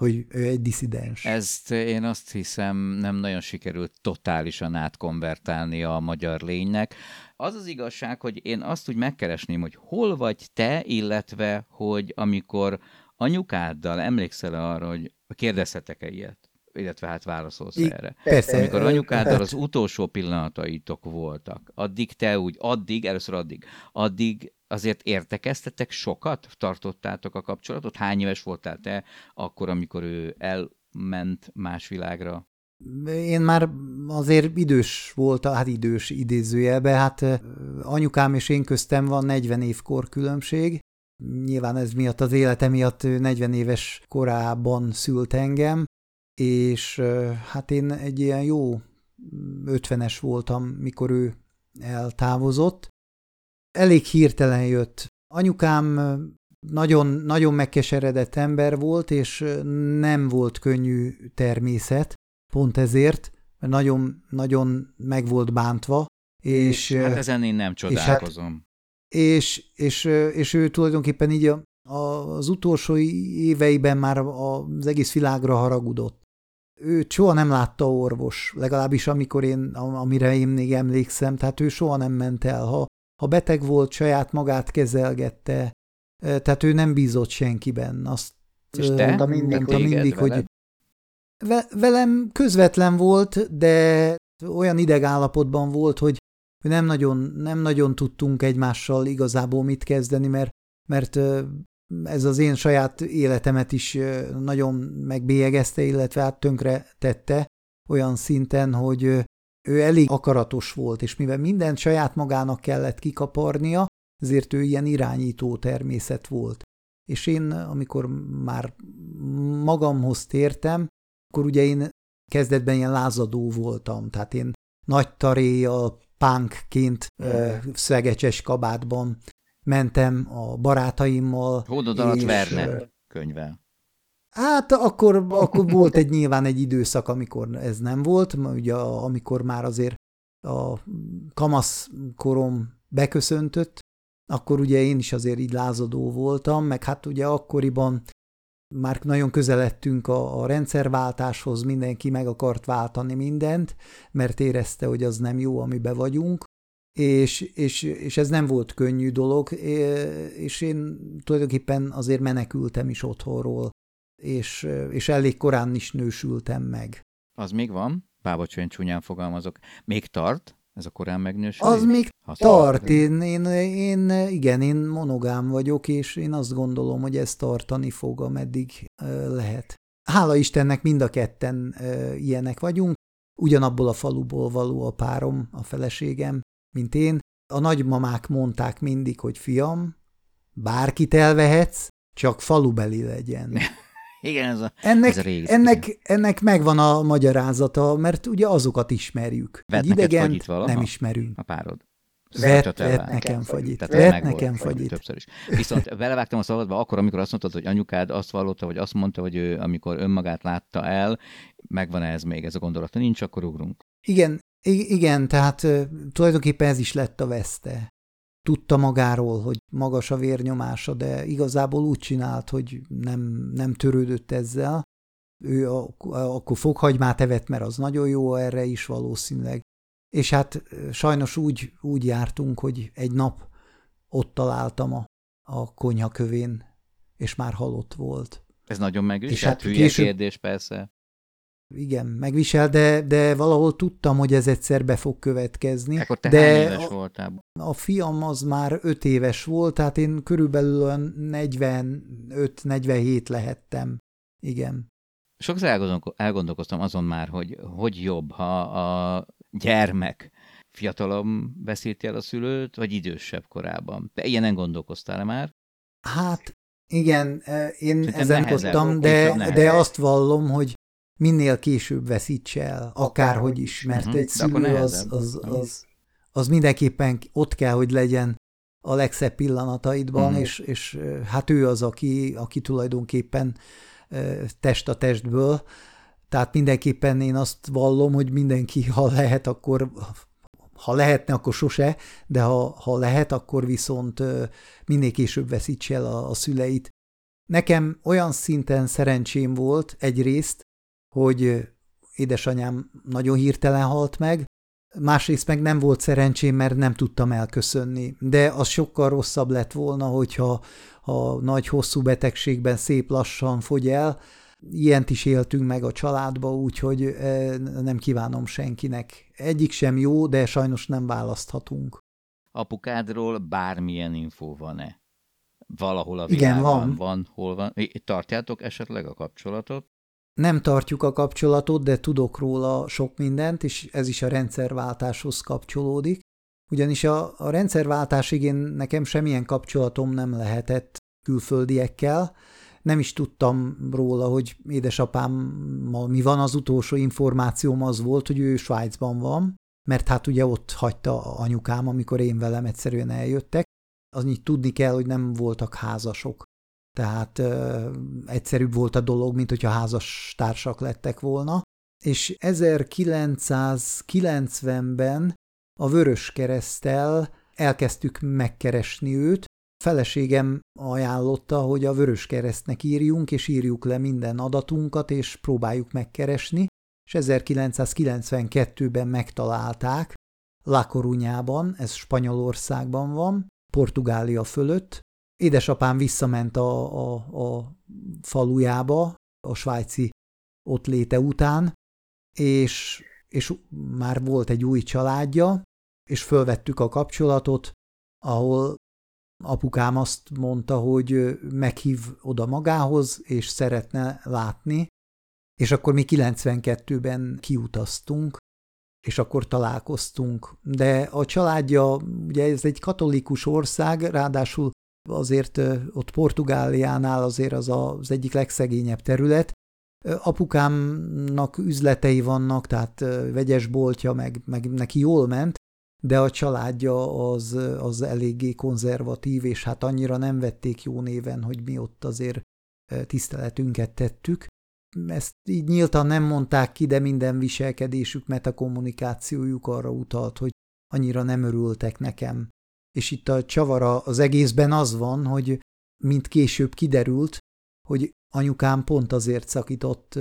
D: hogy ő egy diszidens.
C: Ezt én azt hiszem nem nagyon sikerült totálisan átkonvertálni a magyar lénynek. Az az igazság, hogy én azt úgy megkeresném, hogy hol vagy te, illetve, hogy amikor anyukáddal emlékszel arra, hogy kérdezhetek-e ilyet? Illetve hát válaszolsz
D: I-
C: erre.
D: Persze.
C: Amikor anyukáddal az utolsó pillanataitok voltak, addig te úgy, addig, először addig, addig azért értekeztetek sokat? Tartottátok a kapcsolatot? Hány éves voltál te akkor, amikor ő elment más világra?
D: Én már azért idős volt, hát idős idézőjelbe, hát anyukám és én köztem van 40 év kor különbség. Nyilván ez miatt az élete miatt ő 40 éves korában szült engem, és hát én egy ilyen jó 50-es voltam, mikor ő eltávozott. Elég hirtelen jött. Anyukám nagyon, nagyon megkeseredett ember volt, és nem volt könnyű természet, pont ezért, mert nagyon, nagyon meg volt bántva, és,
C: Hát ezen én nem csodálkozom.
D: és, és, és ő tulajdonképpen így a, az utolsó éveiben már az egész világra haragudott. Ő soha nem látta orvos, legalábbis amikor én, amire én még emlékszem, tehát ő soha nem ment el. Ha, ha beteg volt, saját magát kezelgette, tehát ő nem bízott senkiben. Azt
C: És te?
D: mondta mindig, mondta mindig hogy
C: veled?
D: Ve- velem közvetlen volt, de olyan idegállapotban volt, hogy nem nagyon, nem nagyon tudtunk egymással igazából mit kezdeni, mert, mert ez az én saját életemet is nagyon megbélyegezte, illetve hát tönkre tette olyan szinten, hogy ő elég akaratos volt, és mivel mindent saját magának kellett kikaparnia, ezért ő ilyen irányító természet volt. És én, amikor már magamhoz tértem, akkor ugye én kezdetben ilyen lázadó voltam, tehát én nagy taréjjal, punkként, ö, szegecses kabátban mentem a barátaimmal.
C: Hódod alatt
D: és, ö,
C: Verne könyvvel.
D: Hát akkor, akkor volt egy nyilván egy időszak, amikor ez nem volt, ugye amikor már azért a kamasz korom beköszöntött, akkor ugye én is azért így lázadó voltam, meg hát ugye akkoriban már nagyon közeledtünk a, a rendszerváltáshoz, mindenki meg akart váltani mindent, mert érezte, hogy az nem jó, amiben vagyunk, és, és, és ez nem volt könnyű dolog, és én tulajdonképpen azért menekültem is otthonról, és, és elég korán is nősültem meg.
C: Az még van? Bábocsony csúnyán fogalmazok. Még tart? Ez a korán megnősülés?
D: Az még
C: Ha
D: tart. Én, én, én, igen, én monogám vagyok, és én azt gondolom, hogy ez tartani fog, ameddig lehet. Hála Istennek mind a ketten ilyenek vagyunk. Ugyanabból a faluból való a párom, a feleségem, mint én. A nagymamák mondták mindig, hogy fiam, bárkit elvehetsz, csak falubeli legyen.
C: Igen, ez a,
D: Ennek,
C: ez a régi.
D: ennek, ennek megvan a magyarázata, mert ugye azokat ismerjük.
C: Vett
D: idegen nem ismerünk.
C: A párod.
D: Vett, vett nekem fagyit. Vett nekem
C: fagyit. Többször is. Viszont belevágtam a szabadba akkor, amikor azt mondtad, hogy anyukád azt vallotta, vagy azt mondta, hogy ő, amikor önmagát látta el, megvan ez még, ez a gondolata nincs, akkor ugrunk.
D: Igen, i- igen, tehát tulajdonképpen ez is lett a veszte. Tudta magáról, hogy magas a vérnyomása, de igazából úgy csinált, hogy nem, nem törődött ezzel. Ő a, akkor fokhagymát evett, mert az nagyon jó erre is valószínűleg. És hát sajnos úgy, úgy jártunk, hogy egy nap ott találtam a, a konyha kövén, és már halott volt.
C: Ez nagyon megviselt.
D: Hát
C: Hülye
D: később-
C: kérdés persze.
D: Igen, megvisel, de, de valahol tudtam, hogy ez egyszer be fog következni.
C: Ekkor te
D: de
C: éves
D: a,
C: voltál?
D: a fiam az már öt éves volt, tehát én körülbelül olyan 45-47 lehettem. Igen.
C: Sokszor elgondolko- elgondolkoztam azon már, hogy hogy jobb, ha a gyermek fiatalabb veszíti el a szülőt, vagy idősebb korában. Te ilyenen gondolkoztál már?
D: Hát igen, eh, én
C: Szerintem
D: ezen tudtam, de, de azt vallom, hogy minél később veszíts el, akárhogy is, mert
C: Mhm,
D: egy szülő az, az, az, az mindenképpen ott kell, hogy legyen a legszebb pillanataidban,
C: Mhm.
D: és, és hát ő az, aki, aki tulajdonképpen test a testből, tehát mindenképpen én azt vallom, hogy mindenki, ha lehet, akkor ha lehetne, akkor sose, de ha, ha lehet, akkor viszont minél később veszíts el a, a szüleit. Nekem olyan szinten szerencsém volt egyrészt, hogy édesanyám nagyon hirtelen halt meg, másrészt meg nem volt szerencsém, mert nem tudtam elköszönni. De az sokkal rosszabb lett volna, hogyha ha nagy, hosszú betegségben szép lassan fogy el. Ilyent is éltünk meg a családba, úgyhogy nem kívánom senkinek. Egyik sem jó, de sajnos nem választhatunk.
C: Apukádról bármilyen infó van-e? Valahol a
D: Igen,
C: világban
D: van.
C: van, hol van? Tartjátok esetleg a kapcsolatot?
D: Nem tartjuk a kapcsolatot, de tudok róla sok mindent, és ez is a rendszerváltáshoz kapcsolódik. Ugyanis a, a rendszerváltásig én nekem semmilyen kapcsolatom nem lehetett külföldiekkel. Nem is tudtam róla, hogy édesapámmal mi van. Az utolsó információm az volt, hogy ő Svájcban van, mert hát ugye ott hagyta anyukám, amikor én velem egyszerűen eljöttek. Az így tudni kell, hogy nem voltak házasok. Tehát ö, egyszerűbb volt a dolog, mint hogyha házas társak lettek volna. És 1990-ben a Vörös Keresztel elkezdtük megkeresni őt. Feleségem ajánlotta, hogy a Vörös Keresztnek írjunk, és írjuk le minden adatunkat, és próbáljuk megkeresni. És 1992-ben megtalálták La Coruñában, ez Spanyolországban van, Portugália fölött, Édesapám visszament a, a, a falujába, a svájci ott léte után, és, és már volt egy új családja, és fölvettük a kapcsolatot, ahol apukám azt mondta, hogy meghív oda magához, és szeretne látni, és akkor mi 92-ben kiutaztunk, és akkor találkoztunk. De a családja, ugye ez egy katolikus ország, ráadásul azért ott Portugáliánál azért az az egyik legszegényebb terület. Apukámnak üzletei vannak, tehát vegyes boltja, meg, meg neki jól ment, de a családja az, az eléggé konzervatív, és hát annyira nem vették jó néven, hogy mi ott azért tiszteletünket tettük. Ezt így nyíltan nem mondták ki, de minden viselkedésük, metakommunikációjuk arra utalt, hogy annyira nem örültek nekem. És itt a csavara az egészben az van, hogy mint később kiderült, hogy anyukám pont azért szakított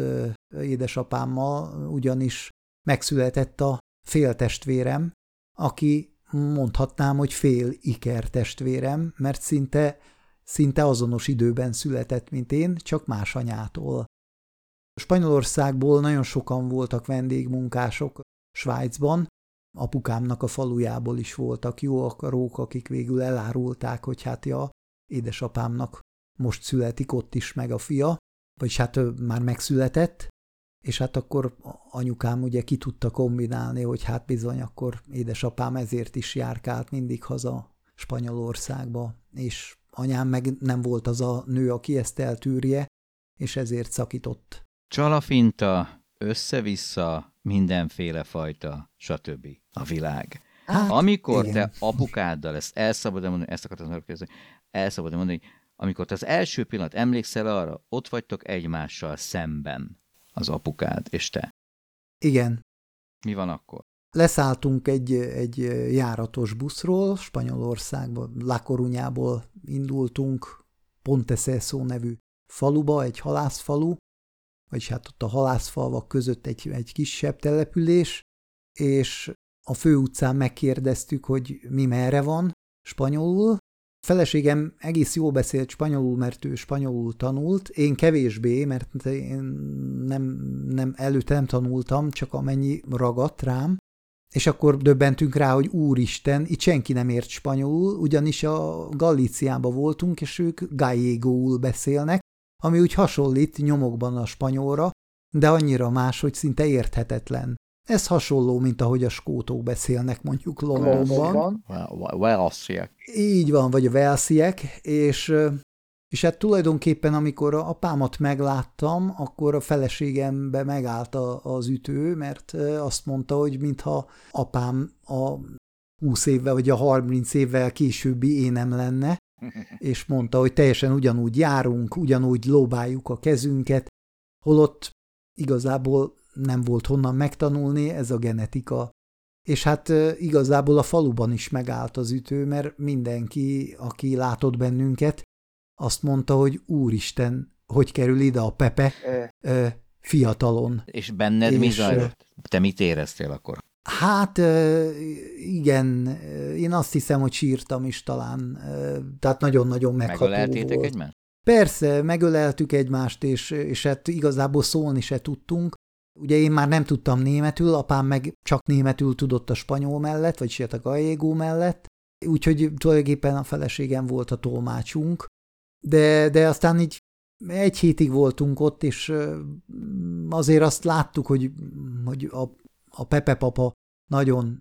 D: édesapámmal, ugyanis megszületett a féltestvérem, aki mondhatnám, hogy fél iker testvérem, mert szinte, szinte azonos időben született, mint én, csak más anyától. Spanyolországból nagyon sokan voltak vendégmunkások Svájcban, apukámnak a falujából is voltak jó akarók, akik végül elárulták, hogy hát ja, édesapámnak most születik ott is meg a fia, vagyis hát már megszületett, és hát akkor anyukám ugye ki tudta kombinálni, hogy hát bizony akkor édesapám ezért is járkált mindig haza Spanyolországba, és anyám meg nem volt az a nő, aki ezt eltűrje, és ezért szakított.
C: Csalafinta, össze-vissza, mindenféle fajta, stb. a világ.
D: Hát,
C: Amikor
D: igen.
C: te apukáddal, ezt el szabad mondani, ezt akartam kérdezni, el szabad mondani, amikor te az első pillanat emlékszel arra, ott vagytok egymással szemben az apukád és te.
D: Igen,
C: Mi van akkor?
D: leszálltunk egy, egy járatos buszról, Spanyolországba, La Coruñából indultunk, Ponteceso nevű faluba, egy halászfalu, vagyis hát ott a halászfalvak között egy, egy kisebb település, és a főutcán megkérdeztük, hogy mi merre van spanyolul. A feleségem egész jól beszélt spanyolul, mert ő spanyolul tanult, én kevésbé, mert én nem, nem előtte nem tanultam, csak amennyi ragadt rám, és akkor döbbentünk rá, hogy úristen, itt senki nem ért spanyolul, ugyanis a Galíciában voltunk, és ők gallegóul beszélnek, ami úgy hasonlít nyomokban a spanyolra, de annyira más, hogy szinte érthetetlen. Ez hasonló, mint ahogy a skótok beszélnek mondjuk Londonban.
C: Velsziek.
D: Így van, vagy a velsziek, és, és hát tulajdonképpen amikor a apámat megláttam, akkor a feleségembe megállt a- az ütő, mert azt mondta, hogy mintha apám a 20 évvel vagy a 30 évvel későbbi énem lenne, és mondta, hogy teljesen ugyanúgy járunk, ugyanúgy lóbáljuk a kezünket, holott igazából nem volt honnan megtanulni, ez a genetika. És hát igazából a faluban is megállt az ütő, mert mindenki, aki látott bennünket, azt mondta, hogy úristen, hogy kerül ide a Pepe ö, fiatalon.
C: És benned mi
D: És,
C: zajlott? Te mit éreztél akkor?
D: Hát igen, én azt hiszem, hogy sírtam is talán, tehát nagyon-nagyon megható
C: Megöleltétek
D: volt.
C: egymást?
D: Persze, megöleltük egymást, és, és hát igazából szólni se tudtunk. Ugye én már nem tudtam németül, apám meg csak németül tudott a spanyol mellett, vagy hát a gallégó mellett, úgyhogy tulajdonképpen a feleségem volt a tolmácsunk, de, de aztán így egy hétig voltunk ott, és azért azt láttuk, hogy, hogy a, a Pepe papa nagyon,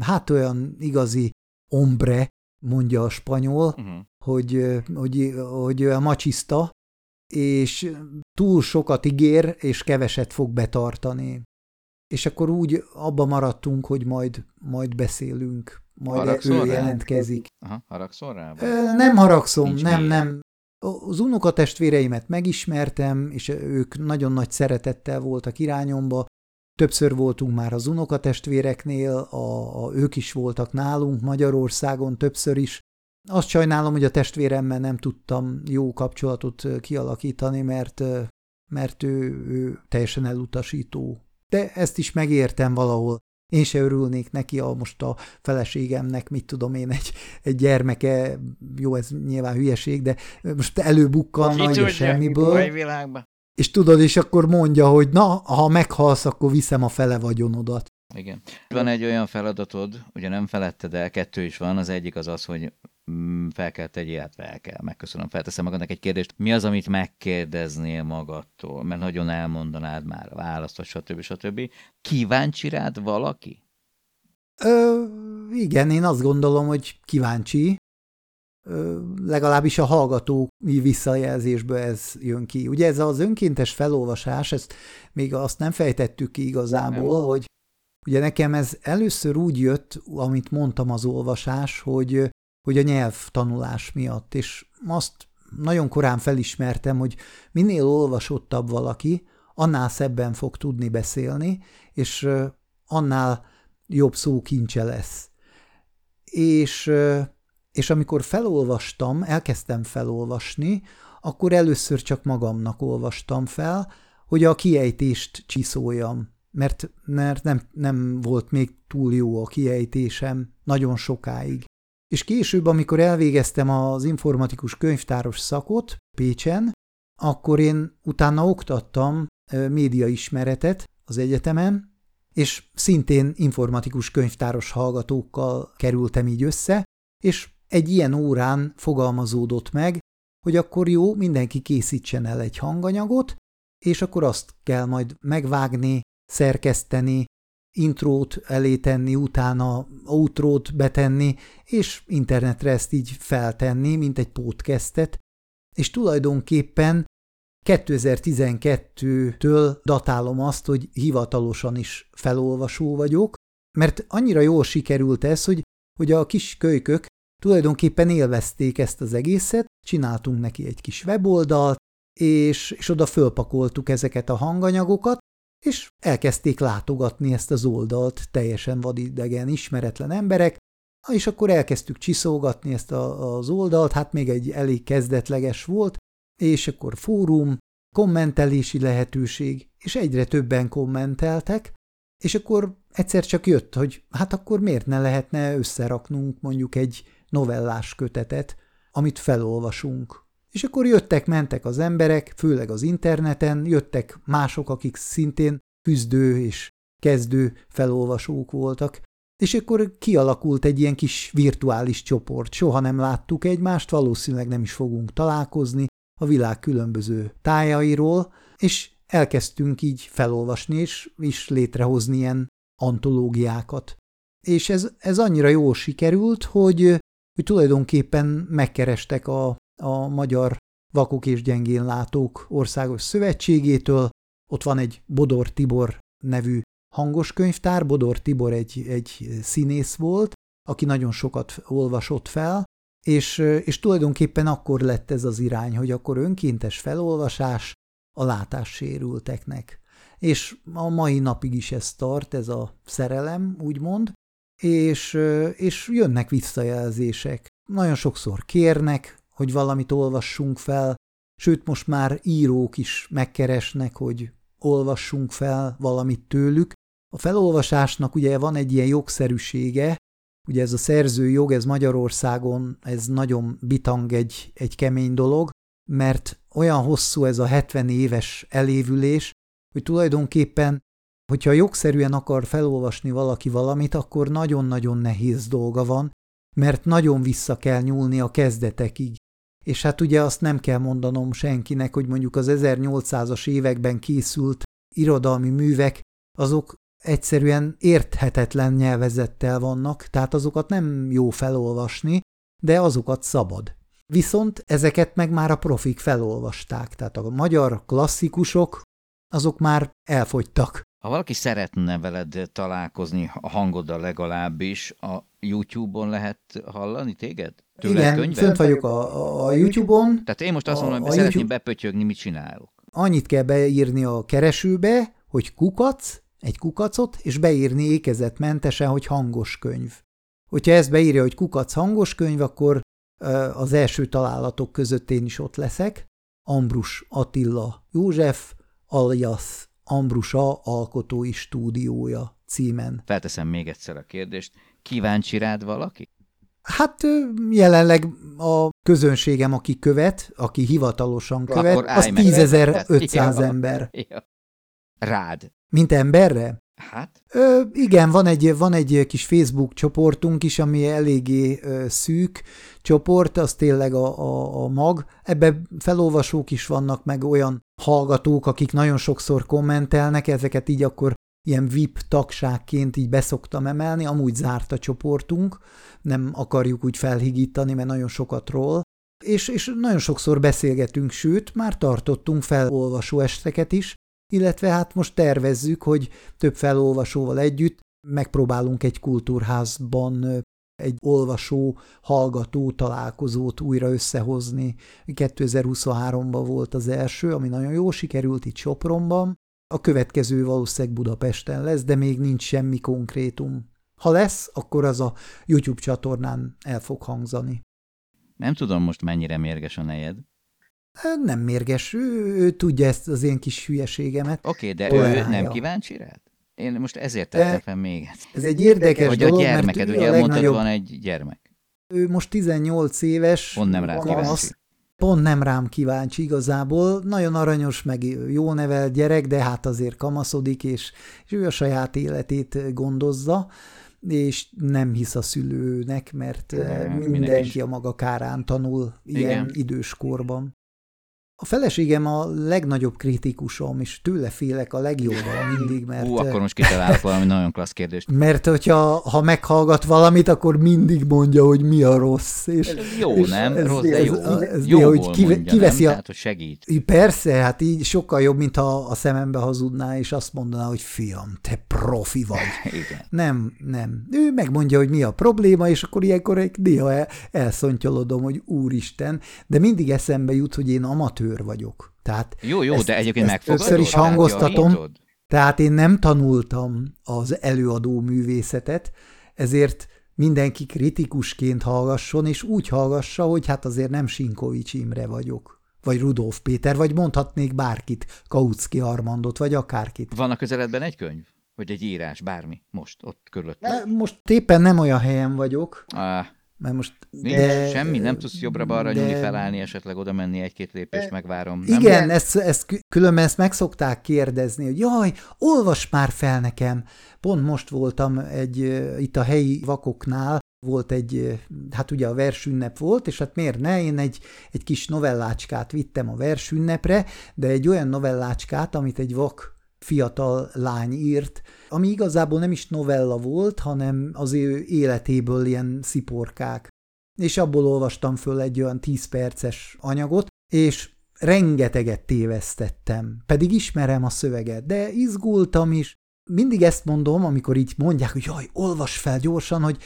D: hát olyan igazi ombre, mondja a spanyol,
C: Uh-huh.
D: hogy, hogy, hogy a macsiszta, és túl sokat ígér, és keveset fog betartani. És akkor úgy abba maradtunk, hogy majd, majd beszélünk, majd
C: Haragszol
D: ő
C: rá?
D: jelentkezik.
C: Aha, haragszol rá?
D: Nem haragszom,
C: Nincs
D: nem,
C: miért.
D: nem. Az unokatestvéreimet megismertem, és ők nagyon nagy szeretettel voltak irányomba. Többször voltunk már az unokatestvéreknél, a, a, ők is voltak nálunk Magyarországon többször is. Azt sajnálom, hogy a testvéremmel nem tudtam jó kapcsolatot kialakítani, mert, mert ő, ő teljesen elutasító. De ezt is megértem valahol. Én se örülnék neki, a most a feleségemnek, mit tudom én, egy, egy gyermeke, jó, ez nyilván hülyeség, de most előbukkanna a semmiből,
C: világban.
D: És tudod, és akkor mondja, hogy na, ha meghalsz, akkor viszem a fele vagyonodat.
C: Igen. Van egy olyan feladatod, ugye nem feletted el, kettő is van, az egyik az az, hogy mm, fel kell tegyél, hát fel kell, megköszönöm, felteszem magadnak egy kérdést. Mi az, amit megkérdeznél magadtól? Mert nagyon elmondanád már a választ, vagy stb. stb. Kíváncsi rád valaki?
D: Ö, igen, én azt gondolom, hogy kíváncsi. Legalábbis a hallgató visszajelzésből ez jön ki. Ugye ez az önkéntes felolvasás, ezt még azt nem fejtettük ki igazából,
C: Nem.
D: hogy ugye nekem ez először úgy jött, amit mondtam az olvasás, hogy, hogy a nyelvtanulás miatt, és azt nagyon korán felismertem, hogy minél olvasottabb valaki, annál szebben fog tudni beszélni, és annál jobb szókincse lesz. És, és amikor felolvastam, elkezdtem felolvasni, akkor először csak magamnak olvastam fel, hogy a kiejtést csiszoljam, mert, mert nem, nem volt még túl jó a kiejtésem nagyon sokáig. És később, amikor elvégeztem az informatikus könyvtáros szakot Pécsen, akkor én utána oktattam médiaismeretet az egyetemen, és szintén informatikus könyvtáros hallgatókkal kerültem így össze, és egy ilyen órán fogalmazódott meg, hogy akkor jó, mindenki készítsen el egy hanganyagot, és akkor azt kell majd megvágni, szerkeszteni, intrót elé tenni, utána outrót betenni, és internetre ezt így feltenni, mint egy podcastet, és tulajdonképpen 2012-től datálom azt, hogy hivatalosan is felolvasó vagyok, mert annyira jól sikerült ez, hogy, hogy a kis kölykök tulajdonképpen élvezték ezt az egészet, csináltunk neki egy kis weboldalt, és, és oda fölpakoltuk ezeket a hanganyagokat, és elkezdték látogatni ezt az oldalt teljesen vadidegen, ismeretlen emberek, és akkor elkezdtük csiszolgatni ezt a, az oldalt, hát még egy elég kezdetleges volt, és akkor fórum, kommentelési lehetőség, és egyre többen kommenteltek, és akkor egyszer csak jött, hogy hát akkor miért ne lehetne összeraknunk mondjuk egy novellás kötetet, amit felolvasunk. És akkor jöttek, mentek az emberek, főleg az interneten, jöttek mások, akik szintén küzdő és kezdő felolvasók voltak, és akkor kialakult egy ilyen kis virtuális csoport. Soha nem láttuk egymást, valószínűleg nem is fogunk találkozni a világ különböző tájairól, és elkezdtünk így felolvasni és is létrehozni ilyen antológiákat. És ez, ez annyira jól sikerült, hogy, hogy tulajdonképpen megkerestek a, a Magyar Vakok és Gyengén Látók Országos Szövetségétől, ott van egy Bodor Tibor nevű hangos könyvtár, Bodor Tibor egy, egy színész volt, aki nagyon sokat olvasott fel, és, és tulajdonképpen akkor lett ez az irány, hogy akkor önkéntes felolvasás a látássérülteknek. És a mai napig is ez tart, ez a szerelem, úgymond, és, és jönnek visszajelzések. Nagyon sokszor kérnek, hogy valamit olvassunk fel, sőt most már írók is megkeresnek, hogy olvassunk fel valamit tőlük. A felolvasásnak ugye van egy ilyen jogszerűsége, ugye ez a szerző jog, ez Magyarországon, ez nagyon bitang egy, egy kemény dolog, mert olyan hosszú ez a 70 éves elévülés, hogy tulajdonképpen, hogyha jogszerűen akar felolvasni valaki valamit, akkor nagyon-nagyon nehéz dolga van, mert nagyon vissza kell nyúlni a kezdetekig. És hát ugye azt nem kell mondanom senkinek, hogy mondjuk az 1800-as években készült irodalmi művek, azok egyszerűen érthetetlen nyelvezettel vannak, tehát azokat nem jó felolvasni, de azokat szabad. Viszont ezeket meg már a profik felolvasták, tehát a magyar klasszikusok, azok már elfogytak.
C: Ha valaki szeretne veled találkozni, a hangoddal legalábbis, a YouTube-on lehet hallani téged?
D: Tőled Igen, könyvet? fönt vagyok a, a YouTube-on.
C: Tehát én most azt mondom, hogy szeretném YouTube... bepötyögni, mit csinálok.
D: Annyit kell beírni a keresőbe, hogy kukac, egy kukacot, és beírni ékezetmentesen, hogy hangos könyv. Hogyha ezt beírja, hogy kukac hangos könyv, akkor az első találatok között én is ott leszek. Ambrus Attila József, alias Ambrusa Alkotói Stúdiója címen.
C: Felteszem még egyszer a kérdést. Kíváncsi rád valaki?
D: Hát jelenleg a közönségem, aki követ, aki hivatalosan követ, Akkor az 10.500 ember. Ja.
C: Rád.
D: Mint emberre?
C: Hát?
D: Ö, igen, van egy, van egy kis Facebook csoportunk is, ami eléggé ö, szűk csoport, az tényleg a, a, a mag. Ebbe felolvasók is vannak, meg olyan hallgatók, akik nagyon sokszor kommentelnek, ezeket így akkor ilyen VIP tagságként így beszoktam emelni, amúgy zárt a csoportunk, nem akarjuk úgy felhigítani, mert nagyon sokat ról, és, és nagyon sokszor beszélgetünk, sőt, már tartottunk felolvasó esteket is, illetve hát most tervezzük, hogy több felolvasóval együtt megpróbálunk egy kultúrházban egy olvasó, hallgató találkozót újra összehozni. 2023-ban volt az első, ami nagyon jó sikerült itt Sopronban. A következő valószínűleg Budapesten lesz, de még nincs semmi konkrétum. Ha lesz, akkor az a YouTube csatornán el fog hangzani.
C: Nem tudom most mennyire mérges a nejed.
D: Nem mérges, ő, ő tudja ezt az én kis hülyeségemet.
C: Oké, okay, de Olyan ő nem kíváncsi rád? Én most ezért tettem fel még
D: Ez egy érdekes
C: Vagy
D: dolog,
C: a gyermeked, ugye elmondtad, van egy gyermek.
D: Ő most 18 éves.
C: Pont nem rá kíváncsi.
D: pont nem rám kíváncsi igazából. Nagyon aranyos, meg jó nevelt gyerek, de hát azért kamaszodik, és, és ő a saját életét gondozza és nem hisz a szülőnek, mert
C: Nem,
D: mindenki a maga kárán tanul ilyen
C: Igen.
D: időskorban. A feleségem a legnagyobb kritikusom, és tőle félek a legjobban mindig, mert...
C: Hú, akkor most kitalálok valami nagyon klassz kérdést.
D: Mert hogyha ha meghallgat valamit, akkor mindig mondja, hogy mi a rossz. És,
C: Jó,
D: és
C: nem?
D: ez-
C: Rossz, de
D: ez-
C: jó.
D: ez- ez
C: Jóból
D: néha, hogy kive-
C: mondja,
D: kiveszi
C: nem?
D: a,
C: Tehát, hogy segít.
D: Persze, hát így sokkal jobb, mint ha a szemembe hazudná, és azt mondaná, hogy fiam, te profi vagy.
C: Igen.
D: Nem, nem. Ő megmondja, hogy mi a probléma, és akkor ilyenkor egy néha el, elszontyolodom, hogy úristen, de mindig eszembe jut, hogy én amatőr vagyok. Tehát,
C: Jó, jó,
D: Ezt-
C: de egyébként megfogadod?
D: többször is hangoztatom.
C: javítod?
D: tehát én nem tanultam az előadó művészetet, ezért mindenki kritikusként hallgasson, és úgy hallgassa, hogy hát azért nem Sinkovics Imre vagyok, vagy Rudolf Péter, vagy mondhatnék bárkit, Kautsky Armandot, vagy akárkit.
C: Van a közeledben egy könyv? Vagy egy írás, bármi? Most, ott körülött.
D: Most éppen nem olyan helyen vagyok,
C: Ah,
D: mert most...
C: nincs
D: de-
C: semmi, nem tudsz jobbra-balra
D: de-
C: nyúlni, felállni, esetleg oda menni egy-két lépést, megvárom. Nem?
D: Igen, ezt, ezt, kü- különben ezt meg szokták kérdezni, hogy jaj, olvas már fel nekem. Pont most voltam egy, itt a helyi vakoknál, volt egy, hát ugye a versünnep volt, és hát miért ne, én egy, egy kis novellácskát vittem a versünnepre, de egy olyan novellácskát, amit egy vak fiatal lány írt, ami igazából nem is novella volt, hanem az ő életéből ilyen sziporkák. És abból olvastam föl egy olyan 10 perces anyagot, és rengeteget tévesztettem, pedig ismerem a szöveget, de izgultam is. Mindig ezt mondom, amikor így mondják, hogy jaj, olvas fel gyorsan, hogy,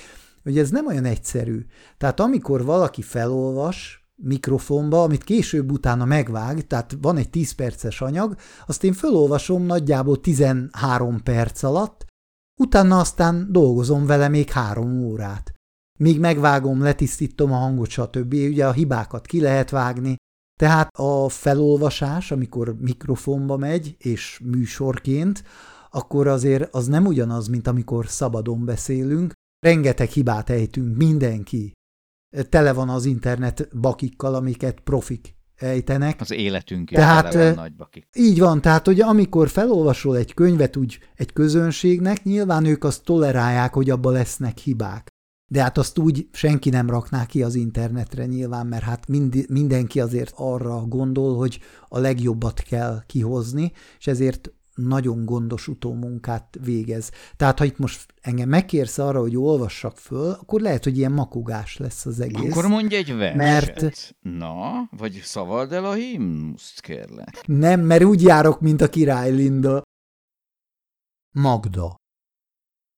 D: hogy ez nem olyan egyszerű. Tehát amikor valaki felolvas mikrofonba, amit később utána megvág, tehát van egy 10 perces anyag, azt én felolvasom nagyjából 13 perc alatt, utána aztán dolgozom vele még három órát. Míg megvágom, letisztítom a hangot, stb. Ugye a hibákat ki lehet vágni, tehát a felolvasás, amikor mikrofonba megy, és műsorként, akkor azért az nem ugyanaz, mint amikor szabadon beszélünk. Rengeteg hibát ejtünk, mindenki. Tele van az internet bakikkal, amiket profik ejtenek.
C: Az életünk is
D: Tehát,
C: tele van nagy bakik.
D: Így van, tehát hogy amikor felolvasol egy könyvet úgy egy közönségnek, nyilván ők azt tolerálják, hogy abba lesznek hibák. De hát azt úgy senki nem rakná ki az internetre nyilván, mert hát mind, mindenki azért arra gondol, hogy a legjobbat kell kihozni, és ezért nagyon gondos utómunkát végez. Tehát ha itt most engem megkérsz arra, hogy olvassak föl, akkor lehet, hogy ilyen makugás lesz az egész.
C: Akkor mondj egy verset.
D: Mert-
C: Na, vagy szavald el a himnuszt, kérlek.
D: Nem, mert úgy járok, mint a király Linda. Magda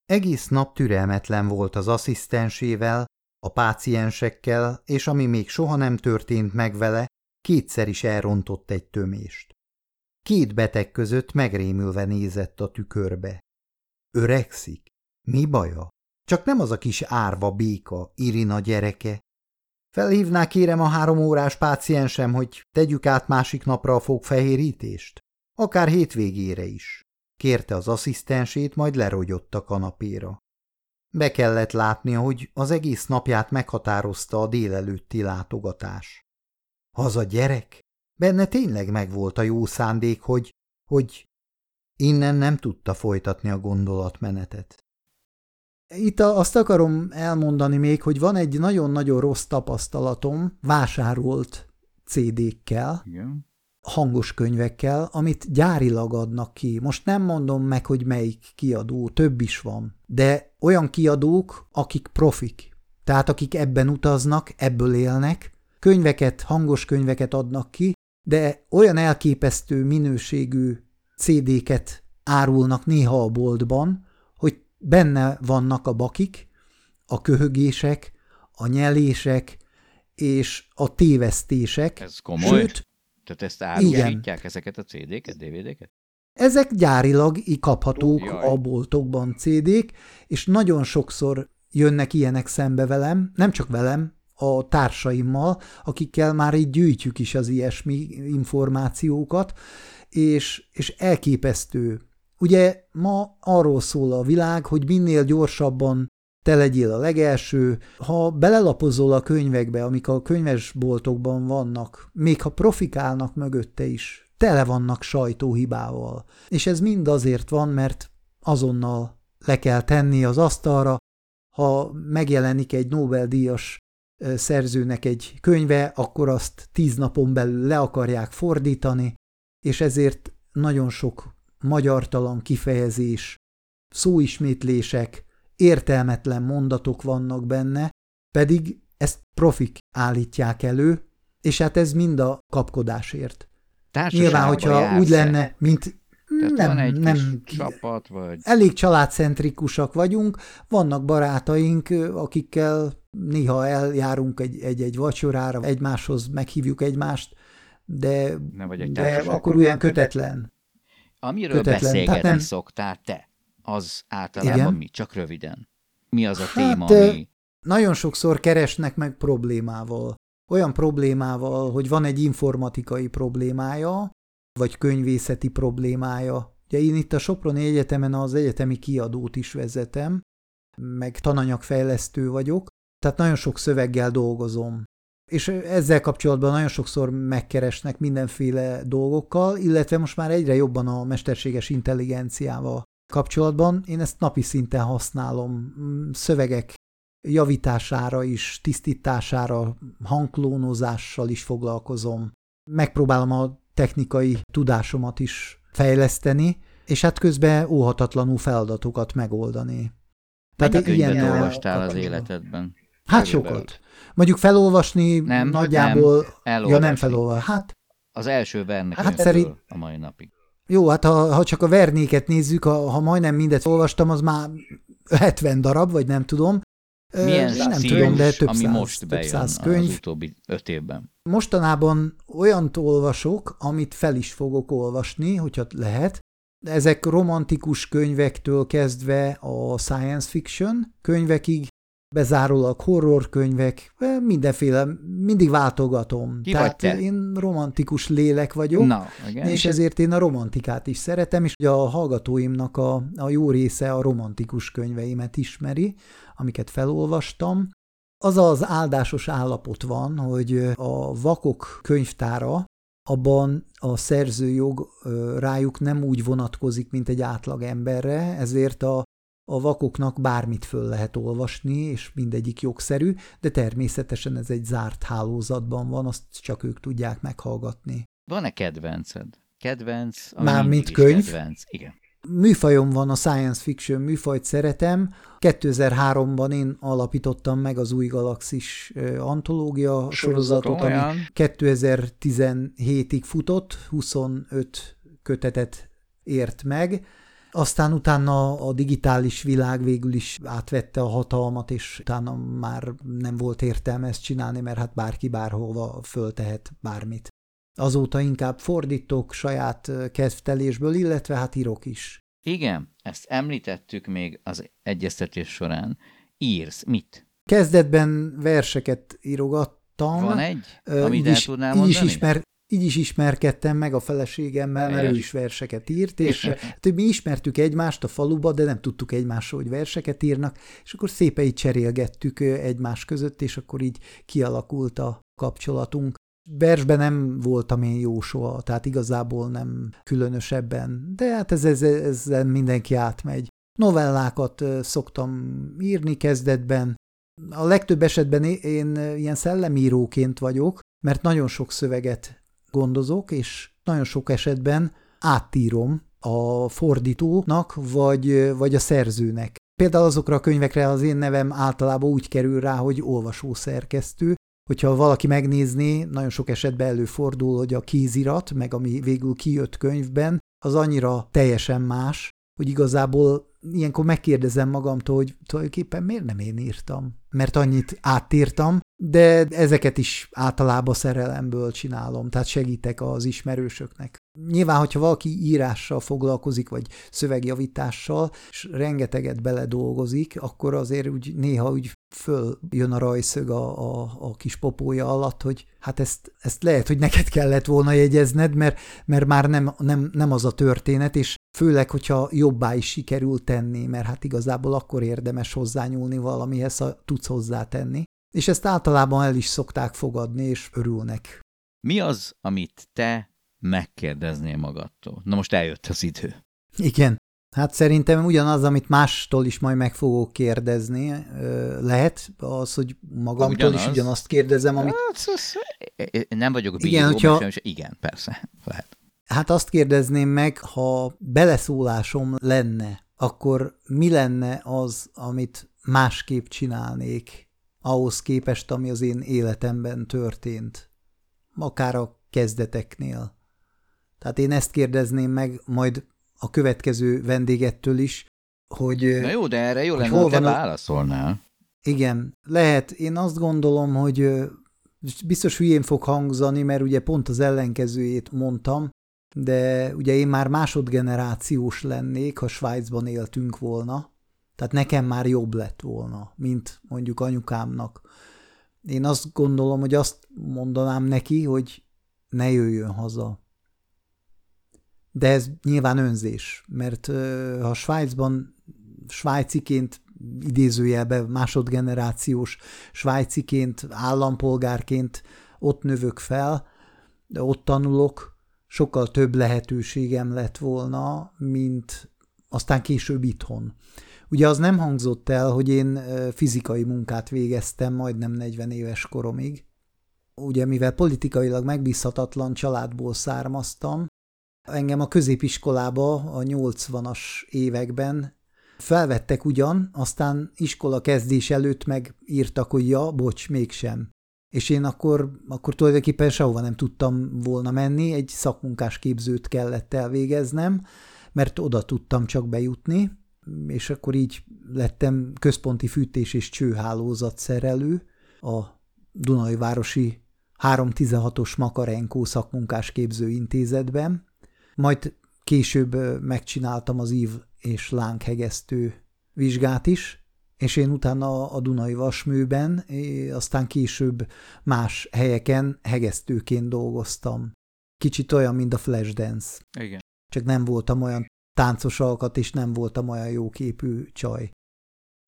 D: Egész nap türelmetlen volt az asszisztensével, a páciensekkel, és ami még soha nem történt meg vele, kétszer is elrontott egy tömést. Két beteg között megrémülve nézett a tükörbe. Öregszik? Mi baja? Csak nem az a kis árva béka, Irina gyereke. Felhívná kérem a három órás páciensem, hogy tegyük át másik napra a fogfehérítést? Akár hétvégére is. Kérte az asszisztensét, majd lerogyott a kanapéra. Be kellett látnia, hogy az egész napját meghatározta a délelőtti látogatás. Haza gyerek? Benne tényleg megvolt a jó szándék, hogy, hogy innen nem tudta folytatni a gondolatmenetet. Itt azt akarom elmondani még, hogy van egy nagyon-nagyon rossz tapasztalatom vásárolt CD-kkel,
C: Igen.
D: hangos könyvekkel, amit gyárilag adnak ki. Most nem mondom meg, hogy melyik kiadó, több is van, de olyan kiadók, akik profik, tehát akik ebben utaznak, ebből élnek, könyveket, hangos könyveket adnak ki, de olyan elképesztő minőségű CD-ket árulnak néha a boltban, hogy benne vannak a bakik, a köhögések, a nyelések és a tévesztések.
C: Ez komoly?
D: Sőt,
C: Tehát ezt árusítják ezeket a CD-ket, DVD-ket?
D: Ezek gyárilag kaphatók
C: Jaj.
D: a boltokban CD-k, és nagyon sokszor jönnek ilyenek szembe velem, nem csak velem, a társaimmal, akikkel már így gyűjtjük is az ilyesmi információkat, és, és elképesztő. Ugye ma arról szól a világ, hogy minél gyorsabban te legyél a legelső. Ha belelapozol a könyvekbe, amik a könyvesboltokban vannak, még ha profikálnak mögötte is, tele vannak sajtóhibával. És ez mind azért van, mert azonnal le kell tenni az asztalra, ha megjelenik egy Nobel-díjas szerzőnek egy könyve, akkor azt tíz napon belül le akarják fordítani, és ezért nagyon sok magyartalan kifejezés, szóismétlések, értelmetlen mondatok vannak benne, pedig ezt profik állítják elő, és hát ez mind a kapkodásért. Nyilván, hogyha úgy lenne, mint
C: tehát nem, van egy nem, csapat, vagy...
D: Elég családcentrikusak vagyunk, vannak barátaink, akikkel néha eljárunk egy-egy vacsorára, egymáshoz meghívjuk egymást, de,
C: nem vagy egy
D: de akkor olyan kötetlen.
C: Amiről kötetlen. beszélgetni nem... szoktál te, az általában Igen? mi? Csak röviden. Mi az a hát, téma, ami...
D: Nagyon sokszor keresnek meg problémával. Olyan problémával, hogy van egy informatikai problémája, vagy könyvészeti problémája. Ugye én itt a Soproni Egyetemen az egyetemi kiadót is vezetem, meg tananyagfejlesztő vagyok, tehát nagyon sok szöveggel dolgozom. És ezzel kapcsolatban nagyon sokszor megkeresnek mindenféle dolgokkal, illetve most már egyre jobban a mesterséges intelligenciával kapcsolatban. Én ezt napi szinten használom szövegek javítására is, tisztítására, hangklónozással is foglalkozom. Megpróbálom a technikai tudásomat is fejleszteni, és hát közben óhatatlanul feladatokat megoldani.
C: Tehát ilyen olvastál az életedben?
D: Hát Körülbelül. sokat. Mondjuk felolvasni nem, nagyjából... Nem, ja, nem felolvasni. Hát,
C: az első Verne hát szerint... a mai napig.
D: Jó, hát ha, ha csak a vernéket nézzük, ha, ha majdnem mindet olvastam, az már 70 darab, vagy nem tudom.
C: Milyen nem stílus, tudom, de több ami száz, most bejön több száz könyv. az utóbbi öt évben?
D: Mostanában olyant olvasok, amit fel is fogok olvasni, hogyha lehet. Ezek romantikus könyvektől kezdve a science fiction könyvekig, bezárólag horrorkönyvek, mindenféle, mindig váltogatom.
C: Ki
D: Tehát
C: vagy te?
D: én romantikus lélek vagyok,
C: Na, igen,
D: és ezért én a romantikát is szeretem, és a hallgatóimnak a, a jó része a romantikus könyveimet ismeri, amiket felolvastam. Az az áldásos állapot van, hogy a vakok könyvtára, abban a szerzőjog rájuk nem úgy vonatkozik, mint egy átlag emberre, ezért a, a vakoknak bármit föl lehet olvasni, és mindegyik jogszerű, de természetesen ez egy zárt hálózatban van, azt csak ők tudják meghallgatni.
C: Van-e kedvenced? Kedvenc?
D: Mármint könyv?
C: Kedvenc, igen
D: műfajom van, a science fiction műfajt szeretem. 2003-ban én alapítottam meg az új galaxis antológia sorozatot, ami 2017-ig futott, 25 kötetet ért meg. Aztán utána a digitális világ végül is átvette a hatalmat, és utána már nem volt értelme ezt csinálni, mert hát bárki bárhova föltehet bármit. Azóta inkább fordítok saját kezdtelésből, illetve hát írok is.
C: Igen, ezt említettük még az egyeztetés során. Írsz, mit?
D: Kezdetben verseket írogattam.
C: Van egy, amit el tudnál mondani?
D: Így is, ismer, így is ismerkedtem meg a feleségemmel, mert ő is verseket írt, és hát, mi ismertük egymást a faluba, de nem tudtuk egymásról, hogy verseket írnak, és akkor szépen így cserélgettük egymás között, és akkor így kialakult a kapcsolatunk. Versben nem voltam én jó soha, tehát igazából nem különösebben, de hát ez, ez, ezzel mindenki átmegy. Novellákat szoktam írni kezdetben. A legtöbb esetben én ilyen szellemíróként vagyok, mert nagyon sok szöveget gondozok, és nagyon sok esetben áttírom a fordítónak, vagy, vagy a szerzőnek. Például azokra a könyvekre az én nevem általában úgy kerül rá, hogy olvasószerkesztő, hogyha valaki megnézni, nagyon sok esetben előfordul, hogy a kézirat, meg ami végül kijött könyvben, az annyira teljesen más, hogy igazából ilyenkor megkérdezem magamtól, hogy tulajdonképpen miért nem én írtam? Mert annyit átírtam, de ezeket is általában szerelemből csinálom, tehát segítek az ismerősöknek. Nyilván, hogyha valaki írással foglalkozik, vagy szövegjavítással, és rengeteget beledolgozik, akkor azért úgy néha úgy följön a rajszög a, a, a kis popója alatt, hogy hát ezt, ezt lehet, hogy neked kellett volna jegyezned, mert, mert már nem, nem, nem az a történet, és főleg, hogyha jobbá is sikerül tenni, mert hát igazából akkor érdemes hozzányúlni valamihez, ha tudsz hozzátenni. És ezt általában el is szokták fogadni, és örülnek.
C: Mi az, amit te megkérdeznél magadtól? Na most eljött az idő.
D: Igen. Hát szerintem ugyanaz, amit mástól is majd meg fogok kérdezni, lehet az, hogy magamtól ugyanaz. is ugyanazt kérdezem, amit...
C: Hát, nem vagyok bíró, igen, hogyha... és igen, persze, lehet.
D: Hát azt kérdezném meg, ha beleszólásom lenne, akkor mi lenne az, amit másképp csinálnék ahhoz képest, ami az én életemben történt, akár a kezdeteknél. Tehát én ezt kérdezném meg majd a következő vendégettől is, hogy...
C: Na jó, de erre jó lenne, ha te válaszolnál.
D: Igen, lehet. Én azt gondolom, hogy biztos hülyén fog hangzani, mert ugye pont az ellenkezőjét mondtam, de ugye én már másodgenerációs lennék, ha Svájcban éltünk volna, tehát nekem már jobb lett volna, mint mondjuk anyukámnak. Én azt gondolom, hogy azt mondanám neki, hogy ne jöjjön haza. De ez nyilván önzés, mert ha Svájcban svájciként idézőjelben másodgenerációs svájciként, állampolgárként ott növök fel, de ott tanulok, sokkal több lehetőségem lett volna, mint aztán később itthon. Ugye az nem hangzott el, hogy én fizikai munkát végeztem majdnem 40 éves koromig. Ugye mivel politikailag megbízhatatlan családból származtam, engem a középiskolába a 80-as években felvettek ugyan, aztán iskola kezdés előtt meg írtak, hogy ja, bocs, mégsem. És én akkor, akkor tulajdonképpen sehova nem tudtam volna menni, egy szakmunkás képzőt kellett elvégeznem, mert oda tudtam csak bejutni, és akkor így lettem központi fűtés és csőhálózat szerelő a Dunai Városi 316-os Makarenkó szakmunkás képzőintézetben, majd később megcsináltam az ív és lánghegesztő vizsgát is, és én utána a Dunai Vasműben, aztán később más helyeken hegesztőként dolgoztam. Kicsit olyan, mint a Flashdance.
C: Igen.
D: Csak nem voltam olyan táncos alkat, és nem voltam olyan jóképű csaj.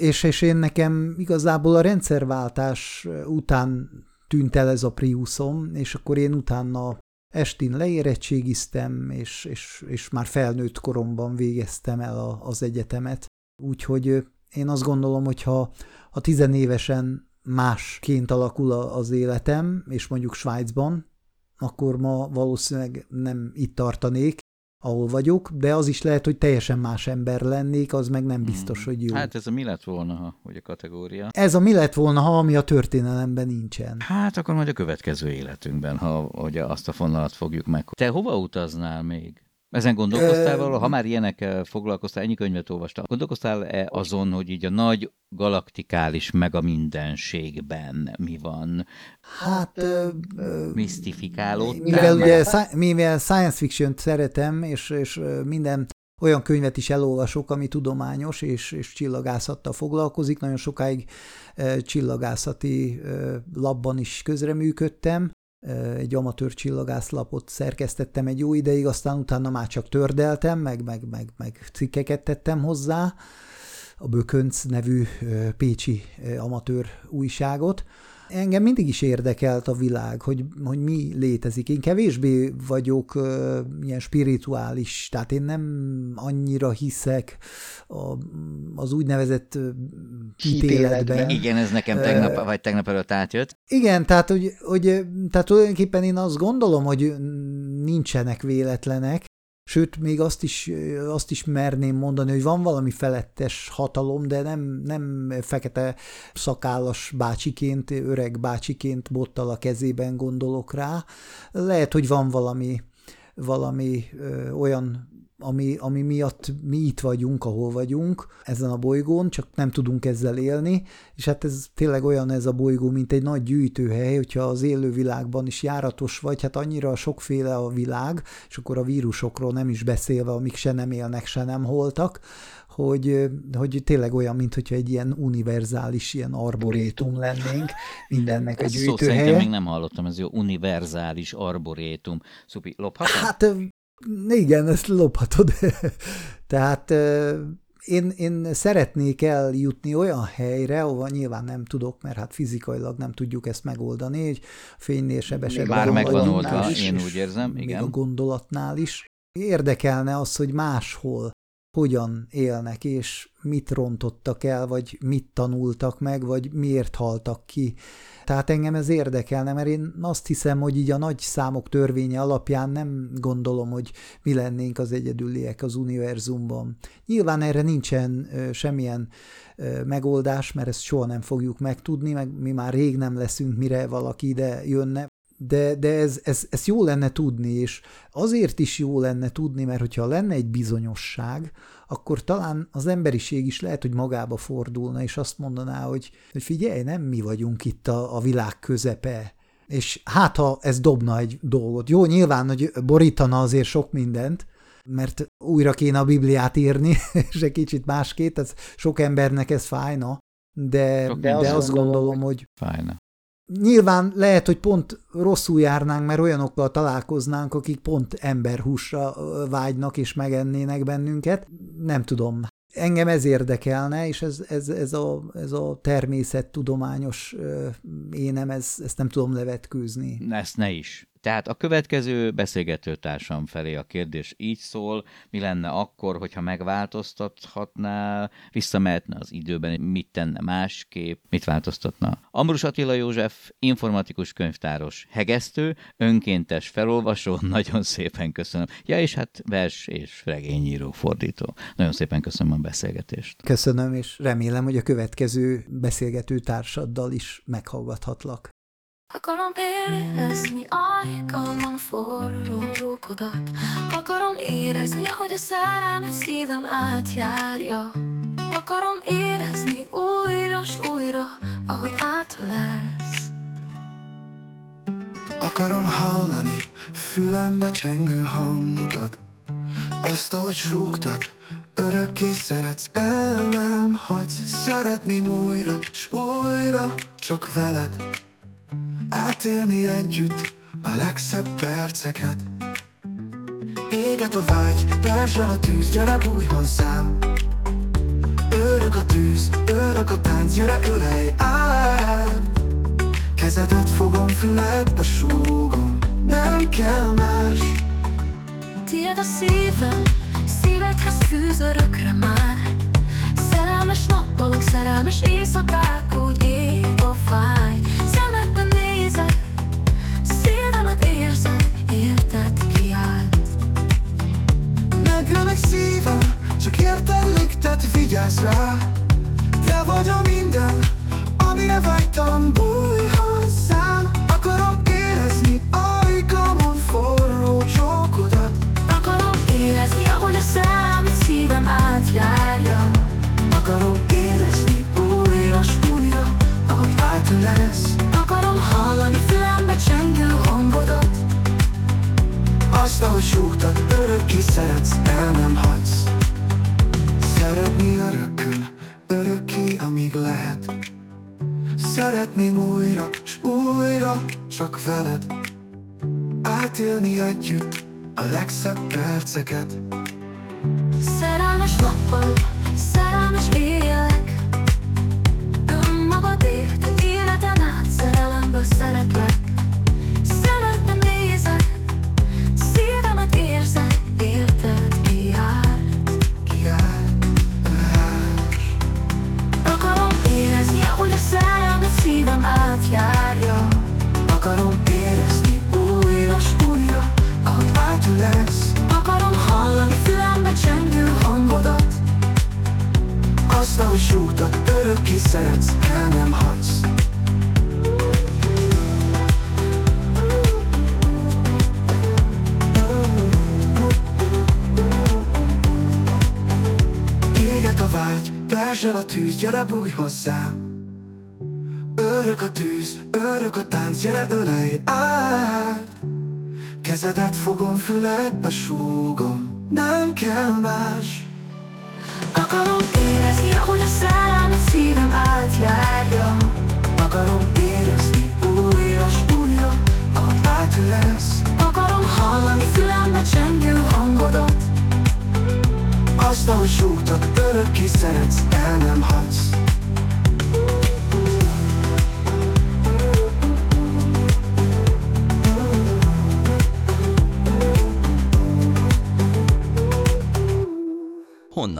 D: És, és én nekem igazából a rendszerváltás után tűnt el ez a Priuszom, és akkor én utána estin leérettségiztem, és, és, és már felnőtt koromban végeztem el a, az egyetemet. Úgyhogy én azt gondolom, hogy ha, ha tizenévesen másként alakul az életem, és mondjuk Svájcban, akkor ma valószínűleg nem itt tartanék, ahol vagyok, de az is lehet, hogy teljesen más ember lennék, az meg nem biztos, hmm. hogy jó.
C: Hát ez a mi lett volna, ha, hogy a kategória?
D: Ez a mi lett volna, ha ami a történelemben nincsen.
C: Hát akkor majd a következő életünkben, ha hogy azt a fonalat fogjuk meg. Te hova utaznál még? Ezen gondolkoztál valahol, ha már ilyenek foglalkoztál, ennyi könyvet olvastál, gondolkoztál-e azon, hogy így a nagy galaktikális meg a mindenségben mi van?
D: Hát... Ö,
C: Misztifikálódtál?
D: Mivel ugye mivel science fiction szeretem, és, és minden olyan könyvet is elolvasok, ami tudományos és, és csillagászattal foglalkozik. Nagyon sokáig csillagászati labban is közreműködtem, egy amatőr csillagászlapot szerkesztettem egy jó ideig, aztán utána már csak tördeltem, meg, meg, meg, meg cikkeket tettem hozzá, a Bökönc nevű pécsi amatőr újságot, engem mindig is érdekelt a világ, hogy, hogy mi létezik. Én kevésbé vagyok uh, ilyen spirituális, tehát én nem annyira hiszek a, az úgynevezett hitéletben.
C: Igen, ez nekem tegnap, uh, vagy tegnap előtt átjött.
D: Igen, tehát, hogy, hogy, tehát tulajdonképpen én azt gondolom, hogy nincsenek véletlenek, Sőt, még azt is, azt is merném mondani, hogy van valami felettes hatalom, de nem, nem fekete szakállas bácsiként, öreg bácsiként bottal a kezében gondolok rá. Lehet, hogy van valami, valami ö, olyan ami, ami miatt mi itt vagyunk, ahol vagyunk, ezen a bolygón, csak nem tudunk ezzel élni, és hát ez tényleg olyan ez a bolygó, mint egy nagy gyűjtőhely, hogyha az élővilágban is járatos vagy, hát annyira sokféle a világ, és akkor a vírusokról nem is beszélve, amik se nem élnek, se nem holtak, hogy, hogy tényleg olyan, mint hogyha egy ilyen univerzális ilyen arborétum lennénk, mindennek egy gyűjtőhelye.
C: Szó még nem hallottam, ez jó univerzális arborétum. Szupi, lophatom?
D: Hát Igen, ezt lophatod. Tehát én, én szeretnék eljutni olyan helyre, ahova nyilván nem tudok, mert hát fizikailag nem tudjuk ezt megoldani, hogy fénynél sebesebb.
C: Már megvan oldva, én úgy érzem, igen.
D: a gondolatnál is. Érdekelne az, hogy máshol hogyan élnek, és mit rontottak el, vagy mit tanultak meg, vagy miért haltak ki. Tehát engem ez érdekelne, mert én azt hiszem, hogy így a nagy számok törvénye alapján nem gondolom, hogy mi lennénk az egyedüliek az univerzumban. Nyilván erre nincsen semmilyen megoldás, mert ezt soha nem fogjuk megtudni, meg mi már rég nem leszünk, mire valaki ide jönne, de, de ez, ez, ez jó lenne tudni, és azért is jó lenne tudni, mert hogyha lenne egy bizonyosság, akkor talán az emberiség is lehet, hogy magába fordulna, és azt mondaná, hogy, hogy figyelj, nem mi vagyunk itt a, a világ közepe, és hát ha ez dobna egy dolgot. Jó, nyilván, hogy borítana azért sok mindent, mert újra kéne a Bibliát írni, és egy kicsit másképp, ez sok embernek ez fájna, de, de, de azt gondolom, hogy
C: fájna.
D: Nyilván lehet, hogy pont rosszul járnánk, mert olyanokkal találkoznánk, akik pont emberhúsra vágynak és megennének bennünket. Nem tudom. Engem ez érdekelne, és ez, ez, ez, a, ez a természettudományos énem, ez, ezt nem tudom levetkőzni.
C: Ezt ne is. Tehát a következő beszélgetőtársam felé a kérdés így szól, mi lenne akkor, hogyha megváltoztathatná, visszamehetne az időben, mit tenne másképp, mit változtatna. Ambrus Attila József, informatikus könyvtáros, hegesztő, önkéntes felolvasó, nagyon szépen köszönöm. Ja, és hát vers és regényíró, fordító. Nagyon szépen köszönöm a beszélgetést.
D: Köszönöm, és remélem, hogy a következő beszélgető társaddal is meghallgathatlak. Akarom érezni ajkalom forró rókodat. Akarom érezni, hogy a szerelmet szívem átjárja. Akarom érezni újra s újra, ahogy át lesz Akarom hallani fülembe csengő hangodat. Ezt ahogy súgtad, örökké szeretsz el nem hagysz Szeretni újra s újra, csak veled Átélni együtt a legszebb perceket. Éget a vágy, perzsel a tűz, gyere bújj hozzám. Örök a tűz, örök a tánc, gyere ölej át. Kezedet fogom, füledbe súgom, nem kell más. Tied a szívem, szívedhez fűz örökre már. Szerelmes nappalok, szerelmes éjszakák, úgy ég a fáj meg szívem Csak érted lüktet, vigyázz rá. Te vagy a minden, amire vágytam Bújj hozzám. Akarom érezni ajkamon forró csókodat. Akarom érezni, ahogy a szám szívem átjárja. Akarom érezni újra újra, ahogy átölesz ahogy súgtad, örökké szeretsz, el nem hagysz. Szeretni örökön, örökké, amíg lehet. Szeretném újra, s újra, csak veled. Átélni együtt a legszebb perceket. Szerelmes nappal, szerelmes élek. Önmagadért, életen át szerelemből szeretlek hozzá Örök a tűz, örök a tánc, gyere ölej át. Kezedet fogom, füledbe súgom, nem kell más. Akarom érezni, ahogy a szellem a szívem átjárja. Akarom érezni újra s újra, ahogy átülesz Akarom hallani fülembe csengő hangodat.
E: Azt, ahogy súgtad, örökké szeretsz.